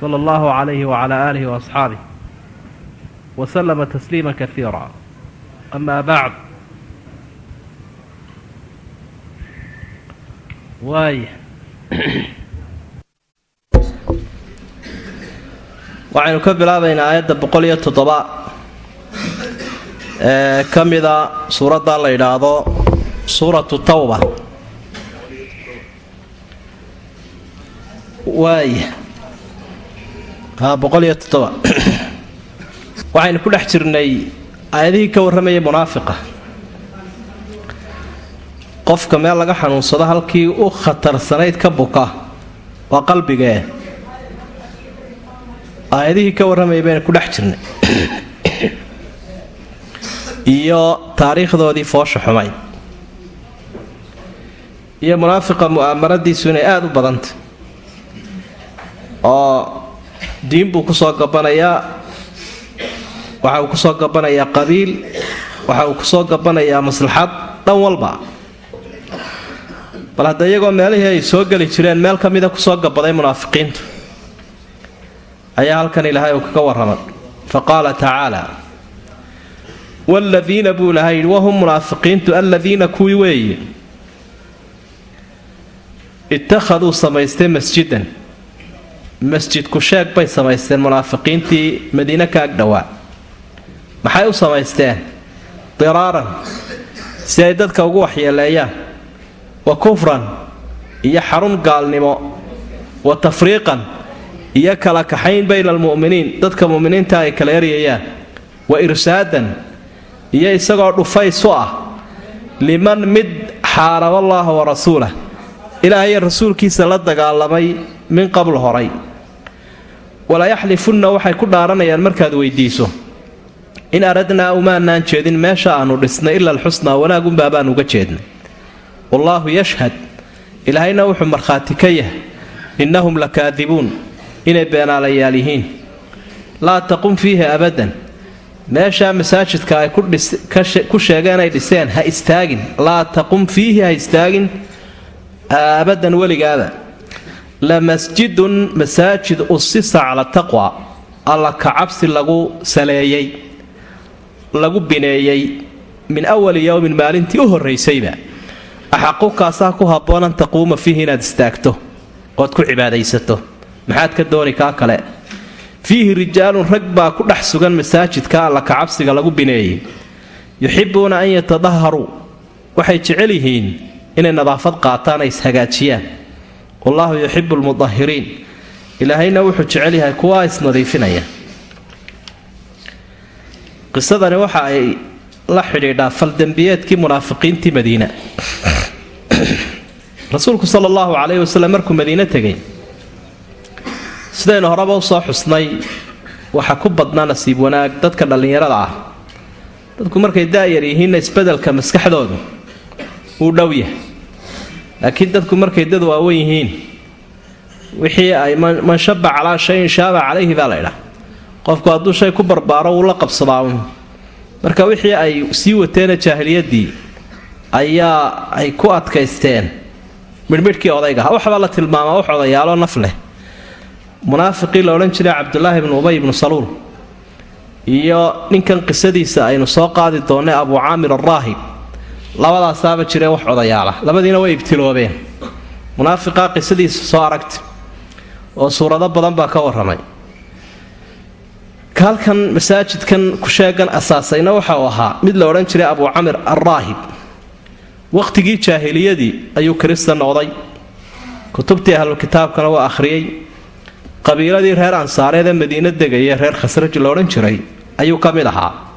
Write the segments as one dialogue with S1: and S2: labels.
S1: صلى الله عليه وعلى آله وأصحابه وسلم تسليما كثيرا أما بعد waay
S2: waxaynu ka bilaabaynaa aayadda boqol iyo toddoba ee ka mida suuradda la yidhaahdo suuratu tawba waay boqol iyo toddoba waxaynu ku dhex jirnay aayadihii ka warramayay munaafiqa. Qofka meel laga xanuunsado halkii u khatarsanayd ka buka waa qalbigee. Aayadihii ka warramayay baynu ku dhex jirnay. Iyo taariikhdoodii foosha xumayd iyo munaafiqa mu'aamaradiisu inay aada u badantay. Oo diin buu ku soo gabanayaa waxa uu ku soo gabanayaa qabiil waxa uu ku soo gabanayaa maslaxad dhan walba. Bal hadda iyagoo meelihii ay soo geli jireen meel ka mida ku soo gabaday munaafiqiintu. Ayaa halkan ilaahay uu kaga warramay fa qaala tacaala waaladiina buu ilahay yidhi wahum munaafiqiintu aladiina kuwii weeye. Ittakhaduu samaystay masjidan masjidku sheeg bay samaysteen munaafiqiintii madiine ka ag dhowaa maxay u samaysteen? Diraaran. Si ay dadka ugu waxyeeleeyaan. Wa kufran. Iyo xarun gaalnimo. Wa tafriiqan. Iyo kala kaxayn bayna almu'miniin. Dadka mu'miniinta ay kala eryayaan wa irsaadan. Iyo isagoo dhufaysu ah liman mid xaaraba allaaha wa rasuulah ilaahayo rasuulkiisa la dagaalamay min qabl horay walayaxlifunna waxay ku dhaaranayaan markaad weydiiso. In aradnaa umaanaan jeedin meesha aanu dhisnay ila alxusnaa wanaagunbaa baan uga jeednay. Wallaahu yashhad. Ilaahayna wuxuu markhaati ka yahay. Innahum lakaadibuun. Inay beenaalayaal yihiin. Laa taqum fiihi abadan. Meeshaa masaajidka ay ku sheegeen ay dhiseen ha istaagin. Laa taqum fiihi ha istaagin. Abadan weligaada la masjidun masaajid usisa cala taqwa alla kacabsi lagu saleeyey lagu bineeyey min awali yowmin maalintii u horraysayba axaqu kaasaa ku habboon an taquuma fiihi inaad istaagto ood ku cibaadaysato maxaad ka dooni kaa kale fiihi rijaalun rag baa ku dhex sugan masaajidka alla kacabsiga lagu bineeyey yuxibbuuna an yatadaharuu waxay jecel yihiin inay nadaafad qaataan ay ishagaajiyaan wallaahu yuxibu lmudahiriin ilaahayna wuxuu jecel yahay kuwaa isnadiifinaya. Qisadani waxa ay la xidhiidhaa faldembiyeedkii munaafiqiintii madiina. Rasuulku sala allahu calayhi wasallam markuu madiine tegay sidaynu horeba u soo xusnay waxa ku badnaa nasiib wanaag dadka dhallinyarada ah. Dadku markay daayar yihiinna isbeddelka maskaxdoodu wuu dhow yahay laakiin dadku markay dad waawen yihiin wixii ay man shaba calaa shayin shaaba calayhi baa laydhaa qofku hadduu shay ku barbaaro wuu la qabsadaa marka wixii ay sii wateena jaahiliyaddii ayaa ay ku adkaysteen midhmidhkii odaygaha waxbaa la tilmaamaa wax odayaaloo naf leh. Munaafiqii la odhan jiray cabdulaahi ibnu ubay ibnu saluul. Iyo ninkan qisadiisa aynu soo qaadi doonnay abuu caamir araahib labadaasaaba jireen wax odayaala. Labadiina way ibtiloobeen. Munaafiqaa qisadiisa soo aragta oo suurado badan baa ka warramay. Halkan masaajidkan ku sheegan asaasayna waxa uu ahaa mid la odhan jiray abuu camir alraahib wakhtigii jaahiliyadii ayuu kirista noqday. Kutubtii ahlu kitaabkana waa akhriyey. Qabiiladii reer ansaareed ee madiino degaya reer khasraj la odhan jiray ayuu ka mid ahaa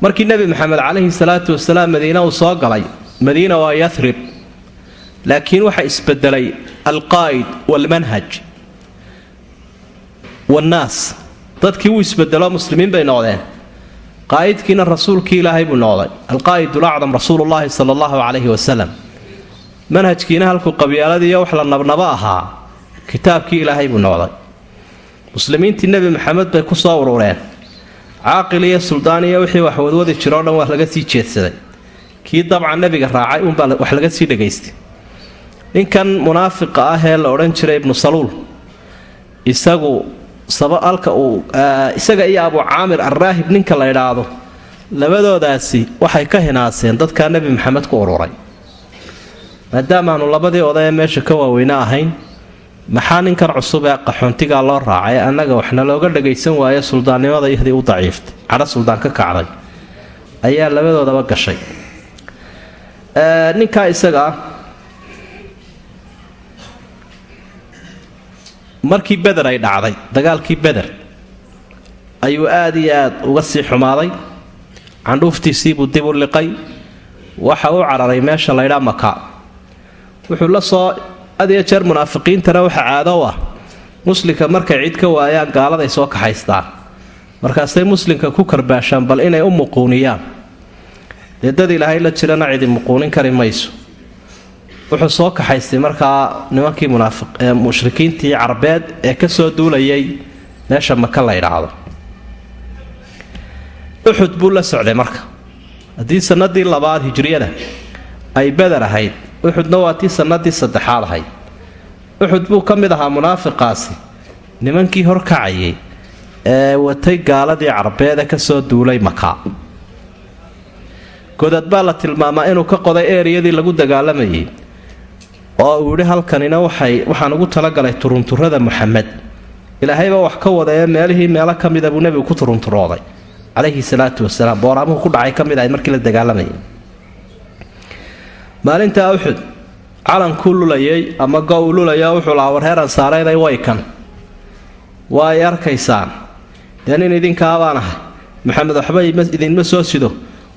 S2: markii nebi maxamed calayhi salaatu wasalaam madiina uu soo galay madiina waa yarib laakiin waxa isbedelay alqaa'id waalmanhaj wannaas. Dadkii wuu isbedelo muslimiin bay noqdeen. Qaa'idkiina rasuulkii ilaahay buu noqday. Alqaa'id ulacdam rasuulullaahi sala allahu calayhi wasalam manhajkiina halkuu qabyaaladiiyo wax la nabnabo ahaa kitaabkii ilaahay buu noqday. Muslimiintii nebi maxamed bay ku soo urureen caaqil iyo suldaan iyo wixii wax wadwadi jiroo dhan waa laga sii jeedsaday. Kii dabcan nebiga raacay uunbaa wax laga sii dhagaystay. Ninkan munaafiqa ah ee la odhan jiray ibnu saluul isagu alka uu isaga iyo abu caamir alraahib ninka la idhaahdo labadoodaasi waxay ka hinaaseen dadkaa nebi maxamed ku ururay. Maadaamaanu labadii odaye meesha ka waaweyne ahayn maxaa ninkan cusub ee qaxoontigaa loo raacay? Annaga waxna looga dhagaysan waaye suldaannimada ihdii u daciiftay cadho suldaan ka kacday. Ayaa labadoodaba gashay. Ninkaa isaga ah. Markii beder ay dhacday dagaalkii beder ayuu aad iyo aad uga sii xumaaday. Candhuuftiisiibuu dib u liqay. Waxa u cararay meesha laydhaa maka wuxuu la soo had iyo jeer munaafiqiintana waxa caado u ah. Muslimka markay cid ka waayaan gaaladay soo kaxaystaan. Markaasay muslimka ku karbaashaan bal inay u muquuniyaan. Dee dad ilaahay la jirana cidi muquunin kari mayso. Wuxuu soo kaxaystay markaa nimankii mushrikiintii carbeed ee ka soo duulayay meesha maka la ydhaahdo uxud buu la socday marka. Haddii sanadii labaad hijriyada ay beder ahayd uxudna waa tii sanadii saddexaad ahayd uxud buu ka mid ahaa munaafiqaasi. Nimankii horkacayay ee watay gaaladii carbeed ee ka soo duulay maka godad baa la tilmaamaa inuu ka qoday eeriyadii lagu dagaalamayay oo uu yidhi halkanina waxay waxaan ugu talagalay turunturada muxamed ilaahayba wax ka wadaee meelihii meelo ka mida buu nebigu ku turunturooday calayhi salaatu wasalaam booraamuhu ku dhacay ka mid ahayd markii la dagaalamayay maalintaa uxud calankuu lulayay ama go uu lulaya wuxuu lahaa warheer ansaareeday waykan waa ay arkaysaan. Dee nin idinkaabaan ahay. Maxamed waxba idinma soo sido.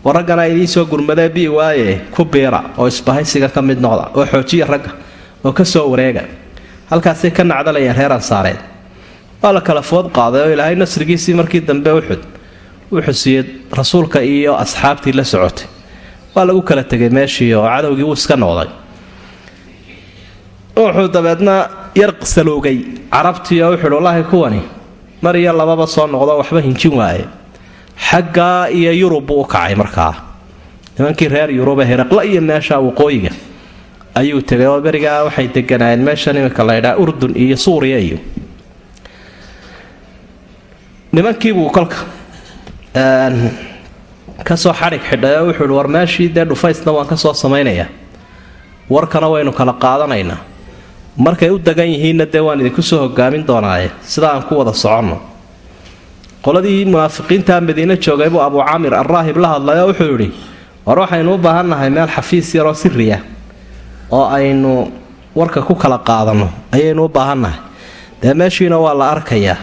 S2: Waraggana idiin soo gurmadee bii waaye ku biira oo isbahaysiga ka mid noqda oo xoojiya ragga oo ka soo wareega. Halkaasay ka nacdalayeen reer ansaareed waa la kala food qaaday oo ilaahay nasrigiisii markii dambe uxud wuxuu siiyey rasuulka iyo asxaabtii la socotay waa lagu kala tegay meeshii oo cadowgii wuu iska noqday. Wuxuu dabeedna yar saloogay carabtii oo wuxuuhi wallaahi kuwani mar iyo lababa soo noqdo waxba hinjin waaye. Xaggaa iyo yurub buu u kacay markaa. Nimankii reer yurube heraqla iyo meesha waqooyiga ayuu tegay oo berigaa waxay deganaayeen meeshan iminka laydhaa urdun iyo suuriya iyo. Nimankiibuu kolka ka soo xadhig xidhay oo wuxuu ihi war meeshii dee dhufaysna waan ka soo samaynayaa. Warkana waynu kala qaadanaynaa markay u degan yihiinna dee waan idinku soo hogaamin doonaaye. Sida aan ku wada soconno. Qoladii munaafiqiinta madiine joogay buu abuu caamir alraahib la hadlay wuxuu yidhi war waxaynu u baahannahay meel xafiis yaroo siriya oo aynu warka ku kala qaadanno. Ayaynu u baahannahay dee meeshiina waa la arkayaa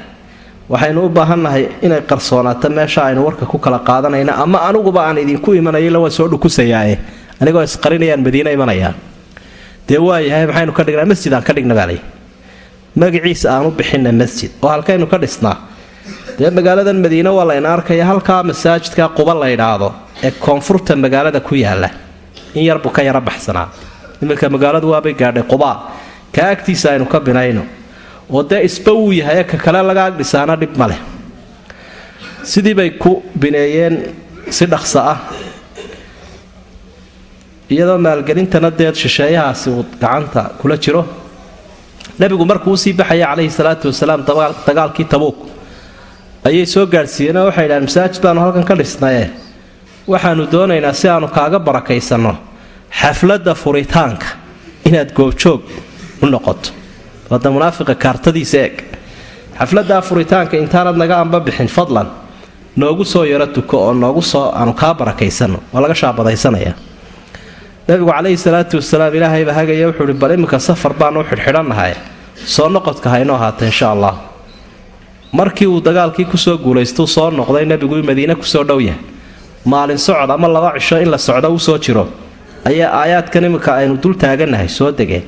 S2: waxaynu u baahannahay inay qarsoonaato meesha aynu warka ku kala qaadanayna ama aniguba aan idinku imanayla waa soo dhukusayaae anigoo isqarinayaan madiine imanayaa dee waayahay maxaynu ka dhignaa? Masjid aan ka dhigna baalay magaciisa aan u bixina masjid. Oo halkaynu ka dhisnaa. Dee magaaladan madiine waa layna arkaya halkaa masaajidka quba la ydhaahdo ee koonfurta magaalada ku yaalla in yarbuu ka yara baxsanaa. Iminka magaaladu waabay gaadhay qubaa kaa agtiisa aynu ka binayno oo dee isba wuu yahay ka kale laga agdhisaana dhib ma leh. Sidii bay ku bineeyeen si dhaqso ah iyadoo maalgelintana deed shisheeyahaasi uu gacanta kula jiro. Nebigu markuu u sii baxaya calayhi salaatu wasalaam dagaalkii tabuuk ayay soo gaadhsiiyeenoo waxay idhahaan masaajid baanu halkan ka dhisnaye waxaanu doonaynaa si aanu kaaga barakaysanno xafladda furitaanka inaad goobjoog u noqoto wadda munaafiqa kaartadiisa eeg. Xafladdaa furitaanka intaanad naga amba bixin fadlan noogu soo yaro tuko oo noogu soo aanu kaa barakaysanno waa laga shaabadaysanaya. Nabigu calayhi salaatu wasalaam ilaahayba hagaya wuxuu ihi bal iminka safar baanu xidhxidhannahay soo noqodka haynoo ahaata insha allah. Markii uu dagaalkii ku soo guulaystuu soo noqday nebigu madiine ku soo dhow yahay. Maalin socod ama laba cisho in la socdo uu soo jiro ayaa aayaadkan iminka aynu dul taagannahay soo degeen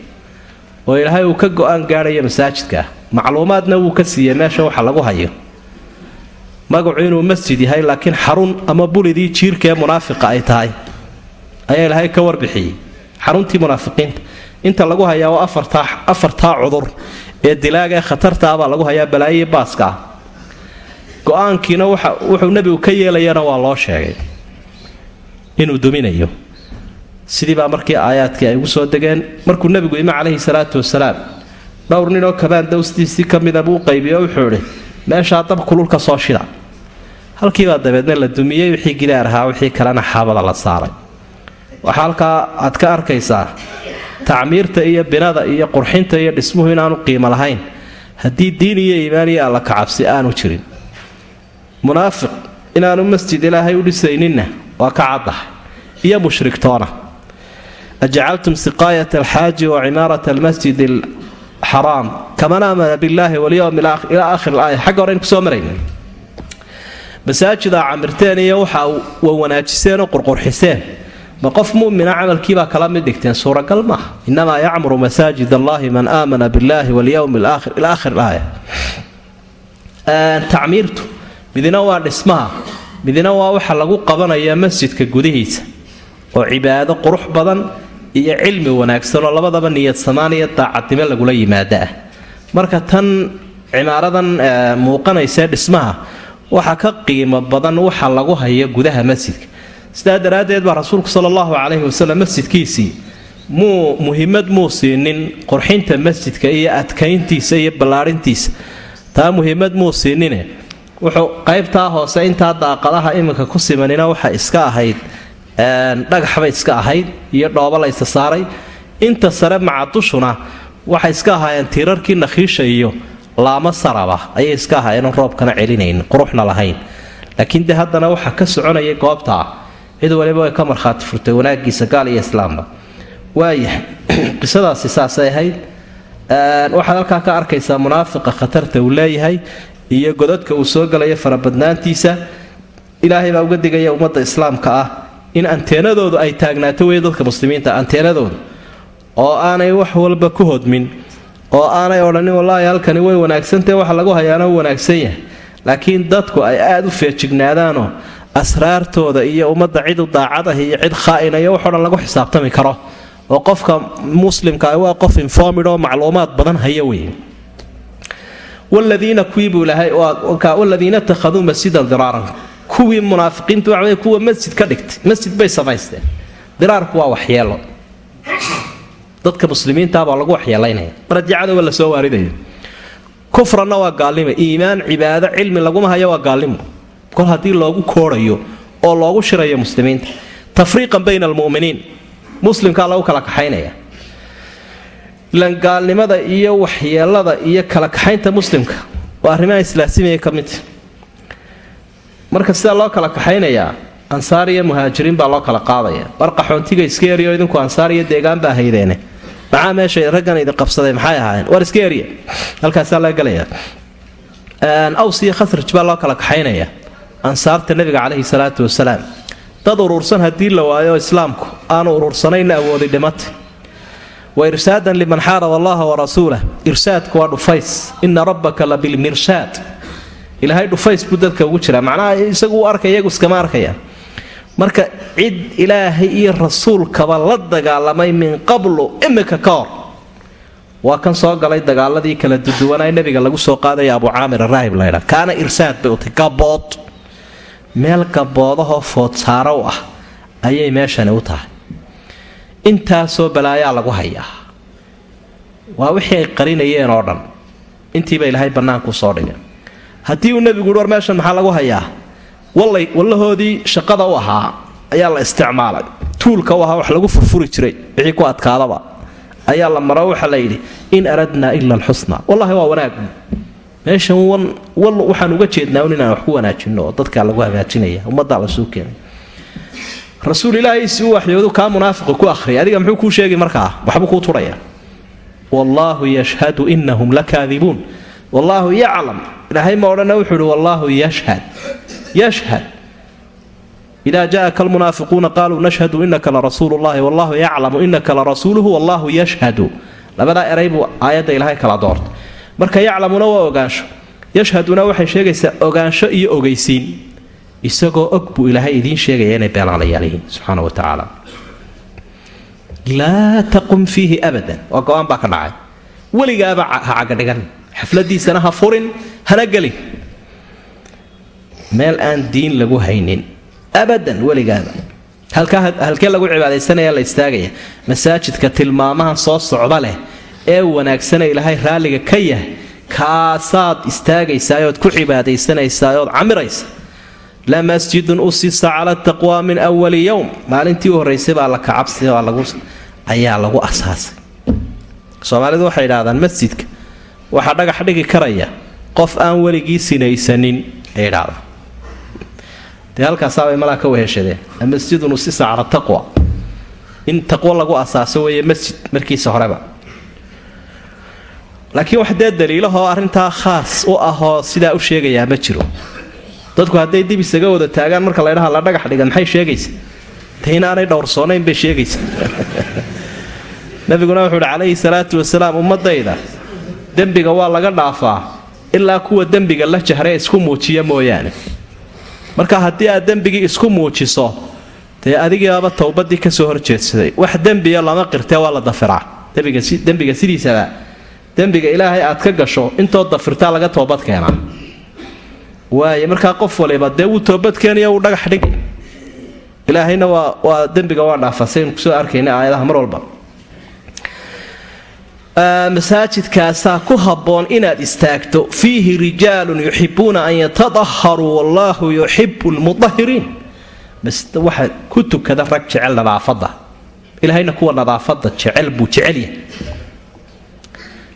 S2: oo ilaahay uu ka go'aan gaadhaya masaajidka. Macluumaadna wuu ka siiyey meesha waxa lagu hayo. Magacu inuu masjid yahay laakiin xarun ama bulidii jiirkaee munaafiqa ay tahay. Ayaa ilaahay ka warbixiyey. Xaruntii munaafiqiinta. Inta lagu hayaa waa afartaa cudur ee dilaaga ee khatarta baa lagu hayaa balaayiyi baaska. Ah go'aankiina wuxuu nebigu ka yeelayana waa loo sheegay. Inuu duminayo sidii baa markii aayaadkii ay ugu soo degeen. Markuu nebigu ime calayhi salaatu wasalaam dhowr ninoo kabaan dowstiisii ka mida buu qaybiye wuxuu idhi meeshaa dab kululka soo shida. Halkiibaa dabeedna la dumiyey wixii gidaar ahaa wixii kalena xaabada la saaray. Waxaa halkaa aad ka arkaysaa tacmiirta iyo binada iyo qurxinta iyo dhismuhu inaanu qiimo lahayn. Haddii diin iyo iimaan iyo alla kacabsi aanu jirin. Munaafiq inaanu masjid ilaahay u dhisayninna waa ka caddahay. Iyo mushrigtoona ajacaltum siqaayat alxaaji wa cimaarat almasjid alxaraam kaman aamana billaahi walyowm ilaa aakhir alaaya xagga horeyn ku soo marayna masaajidaa camirteen iyo waxa wa wanaajiseen oo qurqurxiseen ma qof mumina camalkiibaa kala mid dhigteen suuragal maaha inamaa yacmuru masaajid allahi man aamana billahi walyowmi alaakhir ila aakhir alaaya tacmiirtu midina waa dhismaha midina waa waxa lagu qabanaya masjidka gudihiisa oo cibaado qurux badan iyo cilmi wanaagsan oo labadaba niyad samaan iyo daacadnimo lagula yimaado ah marka tan cimaaradan muuqanaysae dhismaha waxa ka qiimo badan waxa lagu hayo gudaha masjidka. Sidaa daraaddeed baa rasuulku sala allahu calayhi wasalam masjidkiisii muu muhiimad muu siinin qurxinta masjidka iyo adkayntiisa iyo ballaadhintiisa taa muhiimad muu siinine. Wuxuu qaybtaa hoose intaa daaqadaha iminka ku simanina waxa iska ahayd dhagaxbay iska ahayd iyo dhooba laysa saaray. Inta sare macadushuna waxay iska ahaayeen tiirarkii nakhiisha iyo laamo saraba. Ayay iska ahaayeen roobkana celinayn quruxna lahayn. Laakiin de haddana waxa ka soconaya goobtaa cid waliba way ka markhaati furtay wanaagiisa gaal iyo islaamba. Waaya qisadaasi saasay ahayd. Waxaad halkaa ka arkaysaa munaafiqa khatarta uu leeyahay iyo godadka uu soo galayo farabadnaantiisa ilaahay baa uga digaya ummadda islaamka ah in anteenadoodu ay taagnaato wey dadka muslimiinta anteenadoodu oo aanay wax walba ku hodmin oo aanay odhanin wallaahi halkani way wanaagsantahe waxa lagu hayaana wanaagsan yahay. Laakiin dadku ay aada u feejignaadaanoo asraartooda iyo ummadda cid u daacad ah iyo cid khaa'inayo waxoo dhan lagu xisaabtami karo. Oo qofka muslimka ah waa qof informid oo macluumaad badan haya wey waladiina kuwiibuu ilahay waladiina ittakhaduu masjidan diraaran kuwii munaafiqiintu wey kuwa masjid ka dhigtay. Masjid bay samaysteen diraarku waa waxyeelo. Dadka muslimiintabaa lagu waxyeelaynaya. Marajacadooba la soo waaridaya. Kufranna waa gaalnimo. Iimaan cibaado cilmi laguma hayo waa gaalnimo. Kol haddii loogu koorayo oo loogu shirayo muslimiinta. Tafriiqan bayna almu'miniin muslimkaa lagu kala kaxaynaya. Ilan gaalnimada iyo waxyeelada iyo kala kaxaynta muslimka. Waa arrimaha islaasimaya ka midta marka sidaa loo kala kaxaynayaa ansaar iyo muhaajiriin baa loo kala qaadaya. War qaxoontiga iska eriyo idinku ansaar iyo deegaan baa haydeene. Maxaa meesha raggan idin qabsaday maxay ahaayeen? War iska eriya halkaasaa laga gelaya aws iyo khasraj baa loo kala kaxaynaya. Ansaarta nabiga caleyhi salaatu wasalaam dad urursan haddii la waayo islaamku aanu urursanayna awooday dhimata wa irsaadan liman xaarab allaha warasuulah irsaadku waa dhufays. Ina rabbaka la ilaahay dhufays buu dadka ugu jiraa macnaha isagu u arkaya iyagu iskama arkayaan marka cid ilaahay iyo rasuulkaba la dagaalamay min qablu imika ka hor. Waa kan soo galay dagaaladii kala duduwanaa nabiga lagu soo qaadaya abu caamir araahib laydha kaana irsaad bay utay gabood meel gaboodahoo foodsaaro u ah ayay meeshani u tahay. Intaasoo balaayaa lagu hayaa. Waa wixii ay qarinayeen oo dhan intiiba ilaahay bannaanku soo dhigay haddii uu nebigu war meeshan maxaa lagu hayaa? Wallay wallahoodii shaqada u ahaa ayaa la isticmaalay. Tuulka u ahaa wax lagu furfuri jiray wixii ku adkaadaba ayaa la maro waxaa la yidhi in aradnaa ila alxusna wallahi waa wanaagu meeshan wal waxaan uga jeednaa un inaan wax ku wanaajino oo dadkaa lagu hagaajinaya ummaddaa lasuu keenay. Rasuul ilaahiisi u waxyoodu kaa munaafiqu ku ahriyay adiga muxuu kuu sheegi markaa waxbuu kuu turaya. Wallaahu yashhadu inahum lakaadibuun wallaahu yaclam ilaahay ma odhana wuxuu ihi wallaahu yashhad. Yashhad. Ida jaaka almunaafiquuna qaaluu nashhadu inaka larasuulu llahi wallahu yaclamu inaka larasuuluhu yashhadu. Labadaa eray buu aayadda kala doortay. Marka yaclamuna waa ogaansho. Yashhaduna waxay sheegaysaa ogaansho iyo ogeysiin. Isagoo og buu ilaahay idiin sheegaya inay beenaalayaal yihiin wa tacaala laa taqum fiihi abadan. Waa go'aan baa ka dhacay. Weligaaba ha xafladiisana ha furin hana gelin. Meel aan diin lagu haynin abadan weligaaba halkee lagu cibaadaysanaya la istaagaya. Masaajidka tilmaamahan soo socda leh ee wanaagsana ilaahay raalliga ka yahay. Kaasaad istaagaysaayood ku cibaadaysanaysaayoood camiraysa. La masjidun usisa cala taqwa min awali yowm maalintii u baa la kacabsi ayaa lagu asaasay. Soomaalidu waxay idhahdaan masjidka waxaa dhagax dhigi karaya. Qof aan weligii sinaysanin ay idhahdaan dee halkaasaabay malaa ka weheshadeen masjidun usisa cala taqwa. In taqwo lagu asaaso weeye masjid markiisa horeba. Laakiin wax dee daliilahoo arrintaa khaas u ahoo sidaa u sheegayaa ma jiro. Dadku hadday dib isaga wada taagaan marka laydhaha la dhagax dhigan maxay sheegaysa? Ta inaanay dhowrsoonayn bay sheegaysa. Nabiguna wuxuu uhi calayhi salaatu wasalaam ummadayda dembiga waa laga dhaafaa ilaa kuwa dembiga la jahre isku muujiya mooyaane. Marka haddii aad dembigii isku muujiso dee adigiibaaba towbadii ka soo horjeedsaday. Wax dembiya lama qirtee waa la dafiraa. Dembiga sidiisaba dembiga ilaahay aad ka gasho intoo dafirtaa laga toobad keenaa. Waaye markaa qof waliba dee wuu toobadkeenaya wuu dhagax dhigi. Ilaahayna waa dembiga waa dhaafa saynu ku soo arkayna aayadaha mar walba masaajidkaasaa ku habboon inaad istaagto fiihi rijaalun yuxibuuna an yatadaharuu wallaahu yuxibu lmudahiriin waxa ku tukada rag jecel nadaafada ilaahayna kuwa nadaafada jecel buu jecelyahay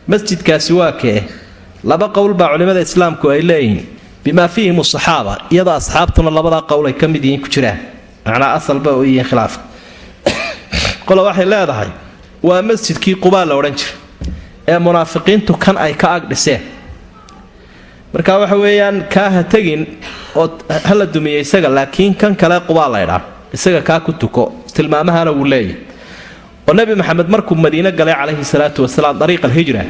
S2: masjidkaasi waa kee? Laba qowl baa culimmada islaamku ay leeyihiin. Bimaa fiihim asaxaaba iyadoo asxaabtuna labadaa qowl ay ka mid yihiin ku jiraan. Macnaa asalba u yihiin khilaafka qole waxay leedahay waa masjidkii qubaa la odhan jira ee munaafiqiintu kan ay ka ag dhiseen. Marka waxa weeyaan kaa ha tegin oo hala dumiya isaga laakiin kan kale qubaa isaga kaa ku tuko tilmaamahana wuu leeyahy oo nebi maxamed markuu madiine galay calayhi salaatu wasalaam dariiq alhijra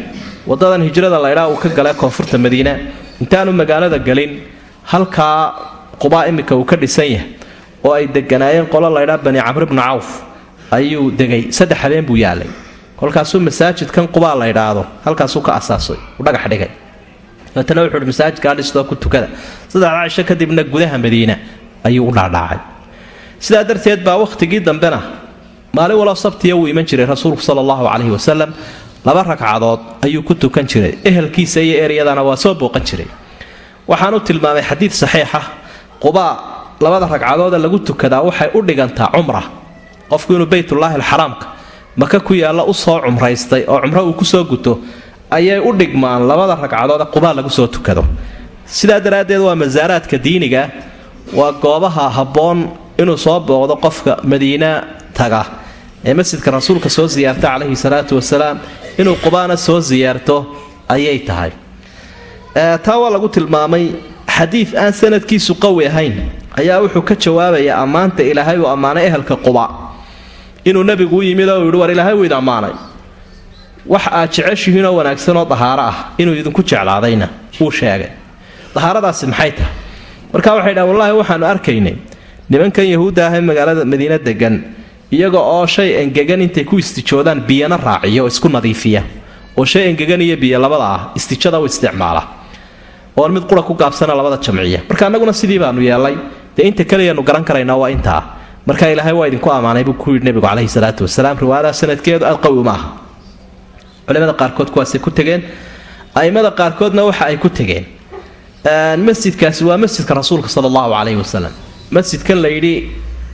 S2: wadadan hijrada laydhaa uu ka galay koonfurta madiina intaanu magaalada gelin halkaa qubaa iminka uu ka dhisan yahay oo ay deganaayeen qolo laydhaa bani camr bnu cawf. Ayuu degay saddex habeen buu yaalay kolkaasuu masaajidkan qubaa la ydhaahdo halkaasuu ka asaasay uu dhagax dhigay. Dabeetana wuxuu uhi masaajidkaa dhistoo ku tukada. Saddexda cisho kadibna gudaha madiina ayuu u dhaadhaacay. Sidaa darteed baa wakhtigii dambena maalin walo sabtiya wuu iman jiray rasuulku sala allahu caleyhi wasalam laba ragcadood ayuu ku tukan jiray. Ehelkiisa iyo eryadana waa soo booqan jiray. Waxaanu tilmaamay xadiid saxiixa qubaa labada ragcadoode lagu tukadaa waxay u dhigantaa cumra qofku inuu beytullaahi alxaraamka maka ku yaalla u soo cumraystay oo cumro uu ku soo guto ayay u dhigmaan labada ragcadoode qubaa lagu soo tukado. Sidaa daraaddeed waa masaaraadka diiniga waa goobaha habboon inuu soo booqdo qofka madiina taga. Ee masjidka rasuulka soo siyaarta calayhi salaatu wasalaam inuu qubaana soo siyaarto ayay tahay. Taa waa lagu tilmaamay xadiid aan sanadkiisu qawi ahayn ayaa wuxuu ka jawaabayaa ammaanta ilaahay uu ammaanay ehelka quba inuu nebigu u yimid oo yidhi war ilaahay wuu idin ammaanay wax aad jeceshihiinoo wanaagsanoo dahaaro ah inuu idinku jeclaadayna wuu sheegay. Dahaaradaasi maxay tahay? Marka waxay dhahan wallaahi waxaanu arkaynay nimankan yahuudda ah ee magaalada madiina degan iyaga oo shay engegan intay ku istijoodaan biyana raaciya oo isku nadiifiya oo shay engegan iyo biyo labada ah istijada u isticmaala oon mid qura ku gaabsana labada jamciya. Marka annaguna sidii baanu yeelay dee inta keliyaanu garan karaynaa waa intaa marka ilaahay waa idinku ammaanay buu ku yidhi nebigu caleyhi salaatu wasalaam riwaayadaha sanadkeedu aad aha culimada qaarkood kuwaasay ku tegeen a'immada qaarkoodna waxa ay ku tegeen. Masjidkaasi waa masjidka rasuulka sala allahu caleyhi wasalam masjidkan layidhi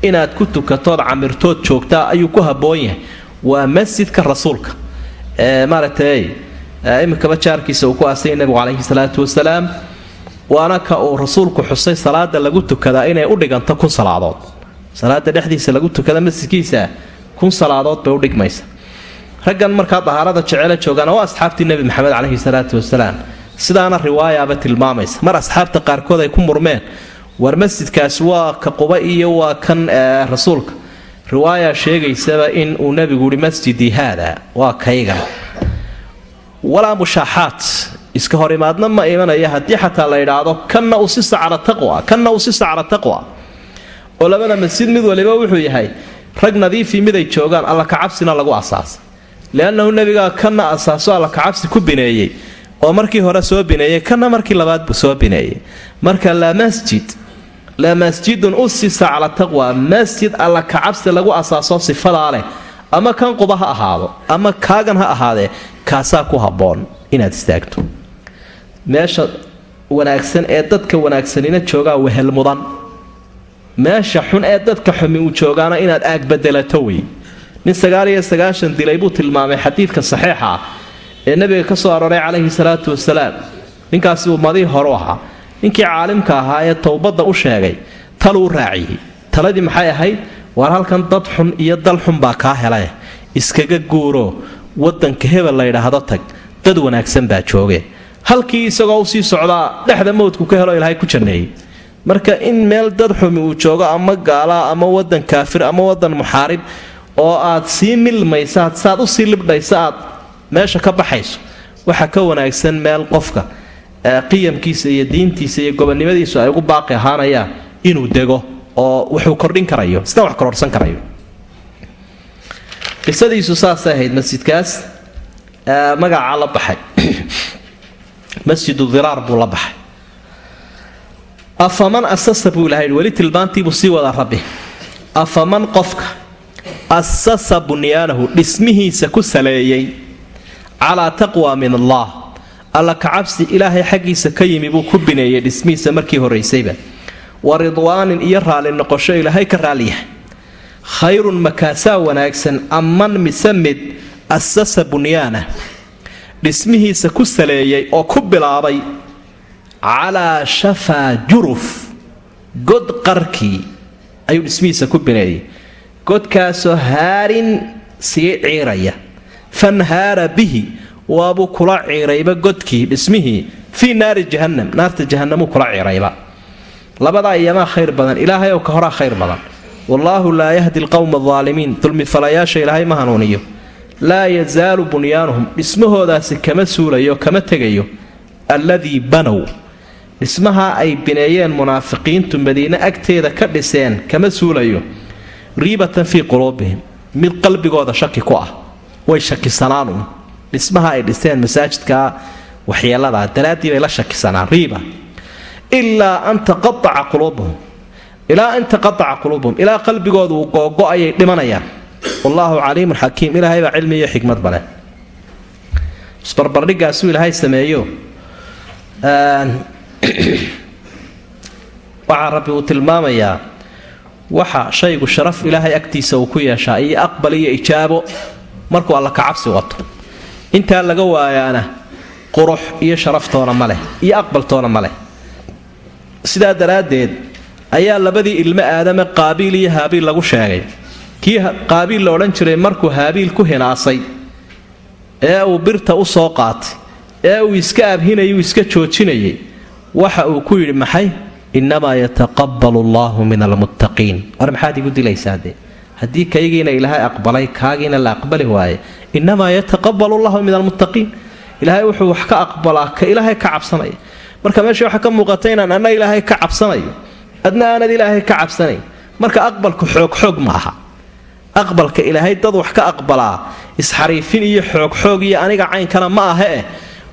S2: inaad ku tukatood camirtood joogtaa ayuu ku habboon yahay. Waa masjidka rasuulka. Maaragtay iminkaba jaarkiisa uu ku aasay nebigu caleyhi salaatu wasalaam waana ka uu rasuulku xusay salaada lagu tukadaa inay u dhiganto kun salaadood salaada dhexdiisa lagu tukada masjidkiisa kun salaadood bay u dhigmaysa. Raggan markaa dahaarada jecele joogaana waa asxaabtii nebi maxamed caleyhi salaatu wasalaam. Sidaana riwaayaaba tilmaamaysa. Mar asxaabta qaarkood ay ku murmeen war masjidkaasi waa ka quba iyo waa kan rasuulka. Riwaaya sheegaysaba in uu nebigu yihi masjidii haada waa kayga. Walaa mushaaxaad iska hor imaadna ma imanaya haddii xataa la idhaahdo kanna usisa cala taqwa kanna usisa cala taqwa oo labada masjid mid waliba wuxuu yahay rag nadiifii miday joogaan alla kacabsina lagu asaasay. Liannahu nebigaa kanna asaaso alla kacabsi ku bineeyey oo markii hore soo bineeyey kanna markii labaad buu soo bineeyey. Marka laa masjid la masjidun usisa cala taqwa masjid alla kacabsi lagu asaaso sifadaa leh ama kan quba ha ahaado ama kaagan ha ahaadee kaasaa ku habboon inaad istaagto. Meesha wanaagsan ee dadka wanaagsanina joogaa wehel meesha xun ee dadka xumi uu joogaana inaad aag bedelato wey. Nin sagaaliyo sagaashan dilay buu tilmaamay xadiidka saxiixa ah ee nabiga ka soo arooray calayhi salaatu wasalaam. Ninkaasi ummadii horu ahaa. Ninkii caalimka ahaa ee towbadda u sheegay taluu raaciyey. Taladii maxay ahayd? Waar halkan dad xun iyo dal xun baa kaa hele iskaga guuro wadanka hebel la ydhaahdo tag dad wanaagsan baa jooge. Halkii isagoo u sii socdaa dhexda mowdku ka helo ilaahay ku janneeyey marka in meel dad xumi uu joogo ama gaalaa ama wadan kaafir ama wadan muxaarib oo aad sii milmaysaad saad u sii libdhaysa aad meesha ka baxayso waxa ka wanaagsan meel qofka qiyamkiisa iyo diintiisa iyo gobonnimadiisu ay ugu baaqi ahaanayaan inuu dego oo wuxuu kordhin karayo isna wax kororhsan karayo. Qisadiisu saasay ahayd masjidkaas magacaa la baxay. Masjidu diraar buu la baxay afaman asasa buu ilahay weli tilmaantiibuu sii wadaa rabbi. Afaman qofka asasa bunyaanahu dhismihiisa ku saleeyey calaa taqwa min allah. Alla kacabsi ilaahay xaggiisa ka yimi buu ku bineeyey dhismihiisa markii horraysayba. Wa ridwaanin iyo raalli noqosho ilaahay ka raalliyahay khayrun makaasaa wanaagsan amman mise mid asasa bunyaanah dhismihiisa ku saleeyey oo ku bilaabay calaa shafaa juruf god qarkii ayuu dhismihiisa ku bineeyey. Godkaasoo haarin sii ciiraya. Fanhaara bihi waabuu kula ciirayba godkii dhismihii fii naari jahannam naarta jahanamuu kula ciirayba. Labadaa iyamaa khayr badan ilaahay oo ka horaa khayr badan. Wallaahu laa yahdi alqowma aldaalimiin dulmifalayaasha ilaahay ma hanuuniyo. Laa yazaalu bunyaanuhum dhismahoodaasi kama suulayo kama tegayo. Alladii banow dhismaha ay bineeyeen munaafiqiintu madiine agteeda ka dhiseen kama suulayo. Riibatan fii quluubihim. Mid qalbigooda shaki ku ah. Way shakisanaanun. Dhismaha ay dhiseen masaajidka waxyeeladaa daraaddii bay la shakisanaan riiba. Ilaa an taqaaca quluubuhum ilaa an taqaaca quluubuhum ilaa qalbigooda uu googo ayay dhimanayaan. Wallaahu caliimun xakiim. Ilaahay baa cilmi iyo xikmad bale isbarbardhigaasuu ilaahay sameeyo waxaa rabbi uu tilmaamayaa waxa shaygu sharaf ilaahay agtiisa uu ku yeeshaa iyo aqbal iyo ijaabo markuu alla kacabsi wato. Intaa laga waayaana qurux iyo sharaftoona ma leh iyo aqbaltoona ma leh. Sidaa daraaddeed ayaa labadii ilmo aadame qaabiil iyo haabiil lagu sheegay. Kii qaabiil la odhan jiray markuu haabiil ku hinaasay ee uu birta u soo qaatay ee uu iska abhinayay uu iska joojinayay waxa uu ku yidhi maxay? Innamaa yataqabbalu allaahu min almuttaqiin. War maxaad igu dilaysaa dee? Haddii kaygiina ilaahay aqbalay kaagiina la aqbali waaye. Innamaa yataqabbalu allahu min almuttaqiin. Ilaahay wuxuu wax ka aqbalaa ka ilaahay ka cabsanaya marka meesha waxaa ka muuqata inaan anna ilaahay ka cabsanayo adna aanad ilaahay ka cabsanayn marka aqbalku xoogxoog ma aha. Aqbalka ilaahay dad wax ka aqbalaa isxariifin iyo xoogxoog iyo aniga caynkana ma aha eh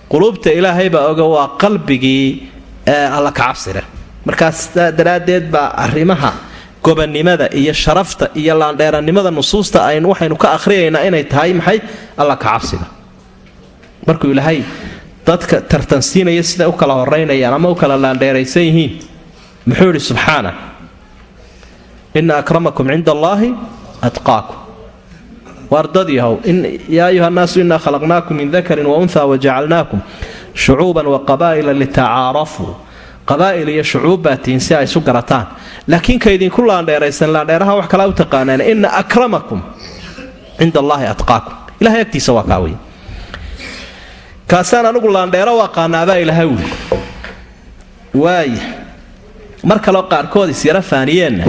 S2: quluubta ilaahay baa oga waa qalbigii alla kacabsire markaas daraaddeed baa arrimaha gobannimada iyo sharafta iyo laandheerannimada nusuusta aynu waxaynu ka akhriyaynaa inay tahay maxay alla kacabsiga markuu ilaahay dadka tartansiinaya siday u kala horeynayaan ama u kala laandheeraysan yihiin muxuu idhi subxaana ina akramakum cinda allaahi atqaakum. Waar dad yahow yaa ayuha nnaasu inaa khalaqnaakum min dakarin wa unha wajacalnaakum shucuuban wa qabaa'ila litacaarafuu qabaa'il iyo shucuub baa si ay isu garataan laakiin ka idinku laandheeraysan laandheeraha wax kalaa u taqaanaan ina akramakum cinda allaahi atqaakum ilahay agtiisa waa kaa wey kaasaan anigu laandheero u aqaanaabaa ilaahay wiil waaya mar kaleo qaarkood isyara faaniyeenna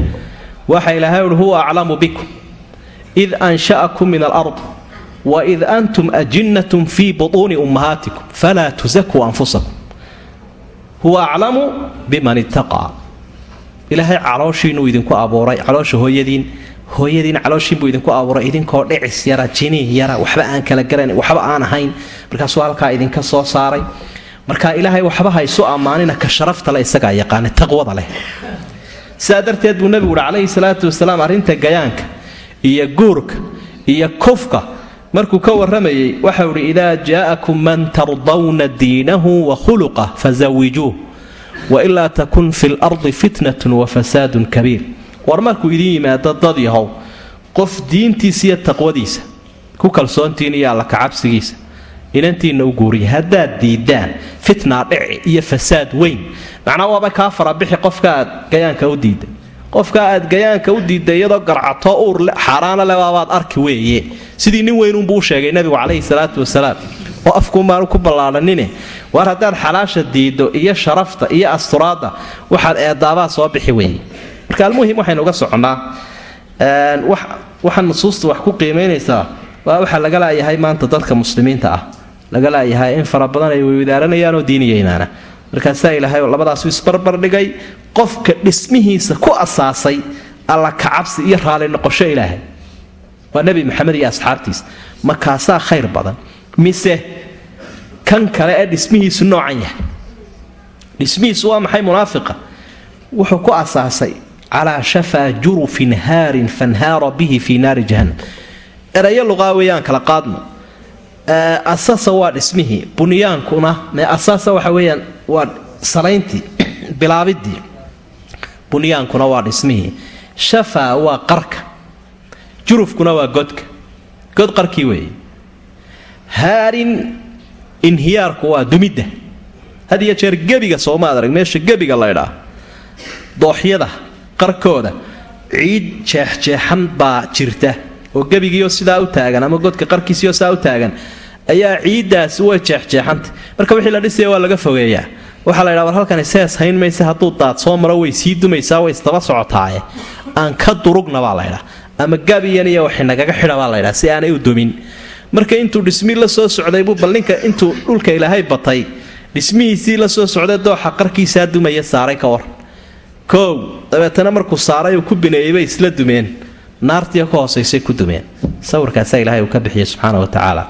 S2: waxa ilaahay uhi huwa aclamu bikum id ansha'akum min alard waid antum ajinnatun fii butuuni ummahaatikum falaa tusakuu anfusakum huwa aclamu biman ittaqaa ilaahay calooshiinuu idinku abuuray caloosha hooyadiin hooyadiin calooshiinbuu idinku abuuray idinkoo dhicis yara jiniih yara waxba aan kala garan waxba aan ahayn markaasuu halkaa idinka soo saaray marka ilaahay waxba haysu ammaanina ka sharaftale isagaa yaqaana taqwada leh sidaa darteed buu nebigu uhi calayhi salaatu wasalaam arrinta gayaanka iyo guurka iyo kufka markuu ka warramayey waxau idhi idaa jaa'akum man tardawna diinahu wa khuluqah fasawijuuh wailaa takun fi lardi fitnatun wa fasaadun kabiir. War markuu idiin yimaado dad yahow qof diintiisa iyo taqwadiisa ku kalsoontiin iyo alla kacabsigiisa inantiinna u guuriya haddaad diidaan fitnaa dhici iyo fasaad weyn. Macnaa waaba kaa farabixi qofka aad gayaanka u diiday qofka aad gayaanka u diidday iyadoo garcato uur xaaraana le arki weeye. Sidii nin weynunbuu u sheegay nebigu calayhi salaatu wasalaam oo afkuumaanu ku ballaadhanine waar haddaad xalaasha diiddo iyo sharafta iyo asturaadda waxaad eedaabaa soo bixi weeye marka almuhim waxaynu uga soconnaa waxaa nusuusta wax ku qiimaynaysaa waa waxaa laga laayahay maanta dadka muslimiinta ah. Laga laayahay in fara badan ay weydaaranayaan diiniya imaana markaasaa ilaahay labadaasu isbarbardhigay qofka dhismihiisa ku asaasay alla kacabsi iyo raali noqosho ilaahay. Waa nebi maxamed iyo asxaabtiisa markaasaa khayr badan. Mise kan kale ee dhismihiisu noocan yahay? Dhismihiisu waa maxay munaafiqa? Wuxuu ku asaasay calaa shafaa jurufin haarin fanhaara bihi fii naari jahannam. Erayo luqaa weeyaan kala qaadno. Asasa waa dhismihii bunyaankuna asasa waxa weeyaan waa salayntii bilaabidii bunyaankuna waa dhismihii. Shafaa waa qarka jurufkuna waa godka. God qarkii weeye. Haarin inhiyaarku waa dumidda. Had iyo jeer gebiga soomaad arag meesha gebiga laydhaa dooxyada qarkooda ciid jeexjeexan baa jirta. Oo gebigiioo sidaa u taagan ama godka qarkiisiioo sidaa u taagan ayaa ciiddaasi way jeexjeexanta marka wixii la dhisaya waa laga fogeeyaa. Waxaa la ydhaa war halkani sees hayn mayse hadduu daad maro way sii dumaysaa way isdaba socotaaye. Aan ka durugna baa laydhaa ama gabiyan iyo waxi nagaga xidha baa laydhaa si aanay u dumin. Marka intuu dhismii la soo socdaybuu bal ninka intuu dhulka ilaahay batay dhismihiisii la soo socday dooxa qarkiisaa dumaya saaray ka war. Koow dabeetana markuu saaray uu ku bineeyey bay isla dumeen. Naartiiyo ka hoosaysay ku dumeen. Sawirkaasaa ilaahay uu ka bixiyey subxaana wa tacaala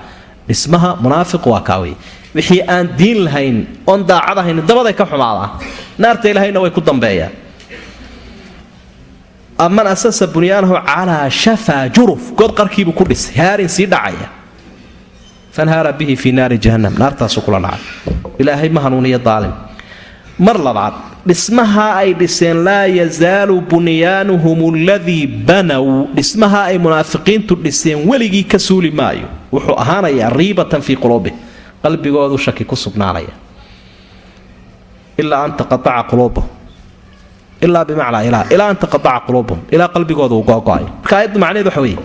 S2: dhismaha munaafiq waa kaawey wixii aan diin lahayn oon daacad ahayn dabaday ka xumaadaan naarta ilaahayna way ku dambeeyaan aman asasa bunyaanahu calaa shafaa juruf god qarkiibuu ku dhisay haarin sii dhacaya. Fanhaara bihi fii naari jahannam naartaasuu kula dhacay. Ilaahay ma hanuuniyo daalim. Mar labaad dhismaha ay dhiseen laa yazaalu bunyaanuhum aladii banow dhismaha ay munaafiqiintu dhiseen weligii ka suuli maayo. Wuxuu ahaanayaa riibatan fii quluubih. Qalbigoodu shaki ku sugnaanaya. Ilaa an taqaaca quluubahum ilaa bimacnaa ilaa ilaa an taqaaca quluubahum ilaa qalbigooda uu googo-ay marka aayaddu macnaheed waxa weeye.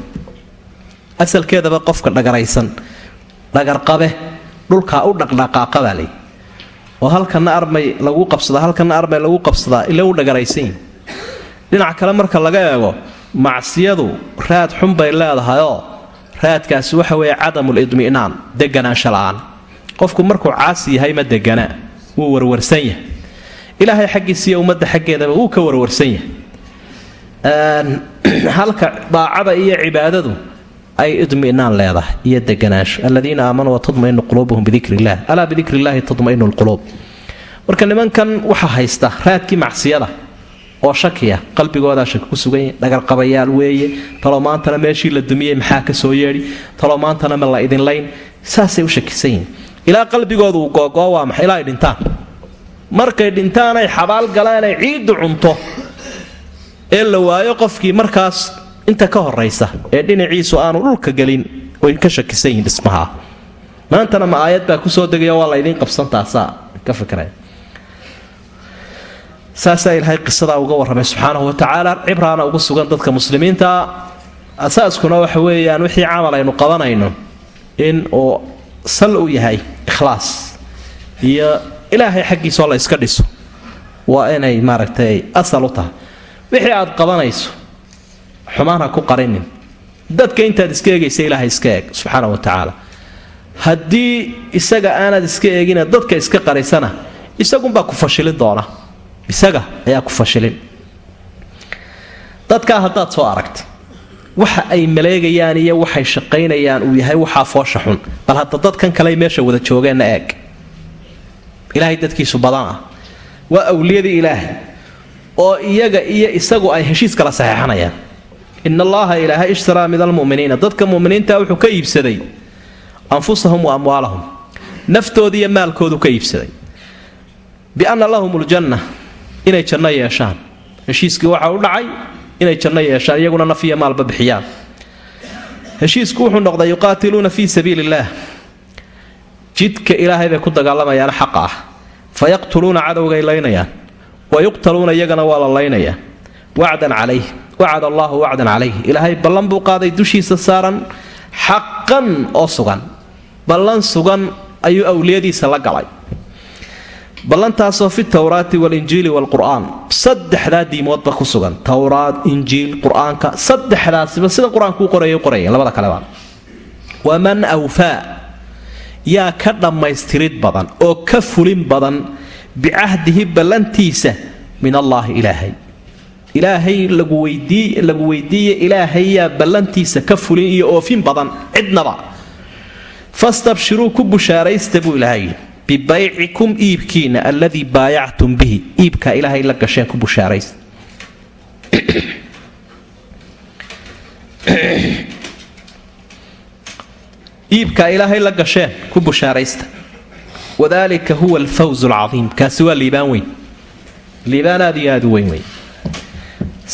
S2: Asalkeedaba qofka dhagaraysan dhagarqabe dhulkaa u dhaqdhaqaaqa baa leey oo halkana armay lagu qabsadaa halkana armay lagu qabsadaa ila u dhagaraysanyihin dhinac kale marka laga eego macsiyadu raad xun bay leedahayoo raadkaasi waxa weeye cadamul idmi'naan deganaansha la'aan. Qofku markuu caasi yahay ma degana wuu warwarsan yahay. Ilaahay xaggiisiiyo ummadda xaggeedaba wuu ka warwarsan yahay. Halka daacada iyo cibaadadu ay idminaan leedahay iyo deganaansho. Aladiina aamanuu watadmainu quluubuhum bidikri illah alaa bidikri illaahi tadmainu lquluub marka nimankan waxaa haysta raadkii macsiyada oo shakiya qalbigoodaa shaki ku sugan yahy dhagarqabayaal weeye talo maantana meeshii la dumiyey maxaa ka soo yeedhi? Talo maantana ma la idinlayn saasay u shakisan yihiin ilaa qalbigooda uu googoo waa maxay? Ilaa ay dhintaan. Markay dhintaanay xabaal galaanay ciiddu cunto. Ee la waayo qofkii markaas inta ka horaysa ee dhinaciisu aanu dhulka gelin way ka shakisan yihiin dhismaha. Maantana ma aayad baa ku soo degayo waa laydiin qabsantaasaa ka fikra saasaa ilaahay qisadaa uga warramay subxaanahu wa tacaala cibraana ugu sugan dadka muslimiinta. Asaaskuna waxa weeyaan wixii camal aynu qabanayno in uu sal u yahay ikhlaas iyo ilaahay xaggiisoo la yska dhiso waa inay maaragtay asal u tahay. Wixii aad qabanayso xumaan ha ku qarinin. Dadka intaad iska eegaysa ilaahay iska eeg subxaana wa tacaala. Haddii isaga aanaad iska eegina dadka iska qarisana isagunbaa ku fashilin doona. Isaga ayaa ku fashilin. Dadkaa haddaad soo aragtay waxa ay maleegayaan iyo waxay shaqaynayaan uu yahay waxaa foosha xun. Bal hadda dadkan kale meesha wada joogeenna eeg. Ilaahay dadkiisu badan ah. Waa awliyadii ilaahay oo iyaga iyo isagu ay heshiis kala saxeexanayaan in allaha ilaahay ishtaraa min almuminiina dadka muminiinta wuxuu ka iibsaday anfusahum wa amwaalahum. Naftooda iyo maalkoodu ka iibsaday. Bianna lahum ljanna inay janno yeeshaan. Heshiiskii waxaa u dhacay inay janno yeeshaan iyaguna naf iyo maalba bixiyaan. Heshiisku wuxuu noqday yuqaatiluuna fii sabiili jidka ilaahay bay ku dagaalamayaan xaqa ah. Fa yaqtuluuna cadowgay laynayaan. Wa yuqtaluuna iyagana waa la laynayaa wacdan calayh wacad allaahu wacdan calayh ilaahay ballan buu qaaday dushiisa saaran xaqan oo sugan. Ballan sugan ayuu awliyadiisa la galay. Ballantaasoo fi towraati walinjiili waalqur'aan saddexdaa diimoodba ku sugan. Towraad injiil qur'aanka saddexdaasiba sida qur'aankuu qoraya qoraya labada kaleba waman awfaa yaa ka dhammaystirid badan oo ka fulin badan bicahdihi ballantiisa min allaahi ilaahay ilaahay lagu weydiiye ilaahay yaa ballantiisa ka fulin iyo oofin badan cidnaba. Fastabshiruu ku bushaaraysta buu ilaahay bibaycikum iibkiina alladii baayactum bihi. Iibkaa ilaahay la gasheen ku bushaaraysta iibkaa ilaahay la gasheen ku bushaaraysta wadalika huwa alfawz alcaiim kaasi waa liibaan weyn. Liibaan aad iyo aad u weyn weyn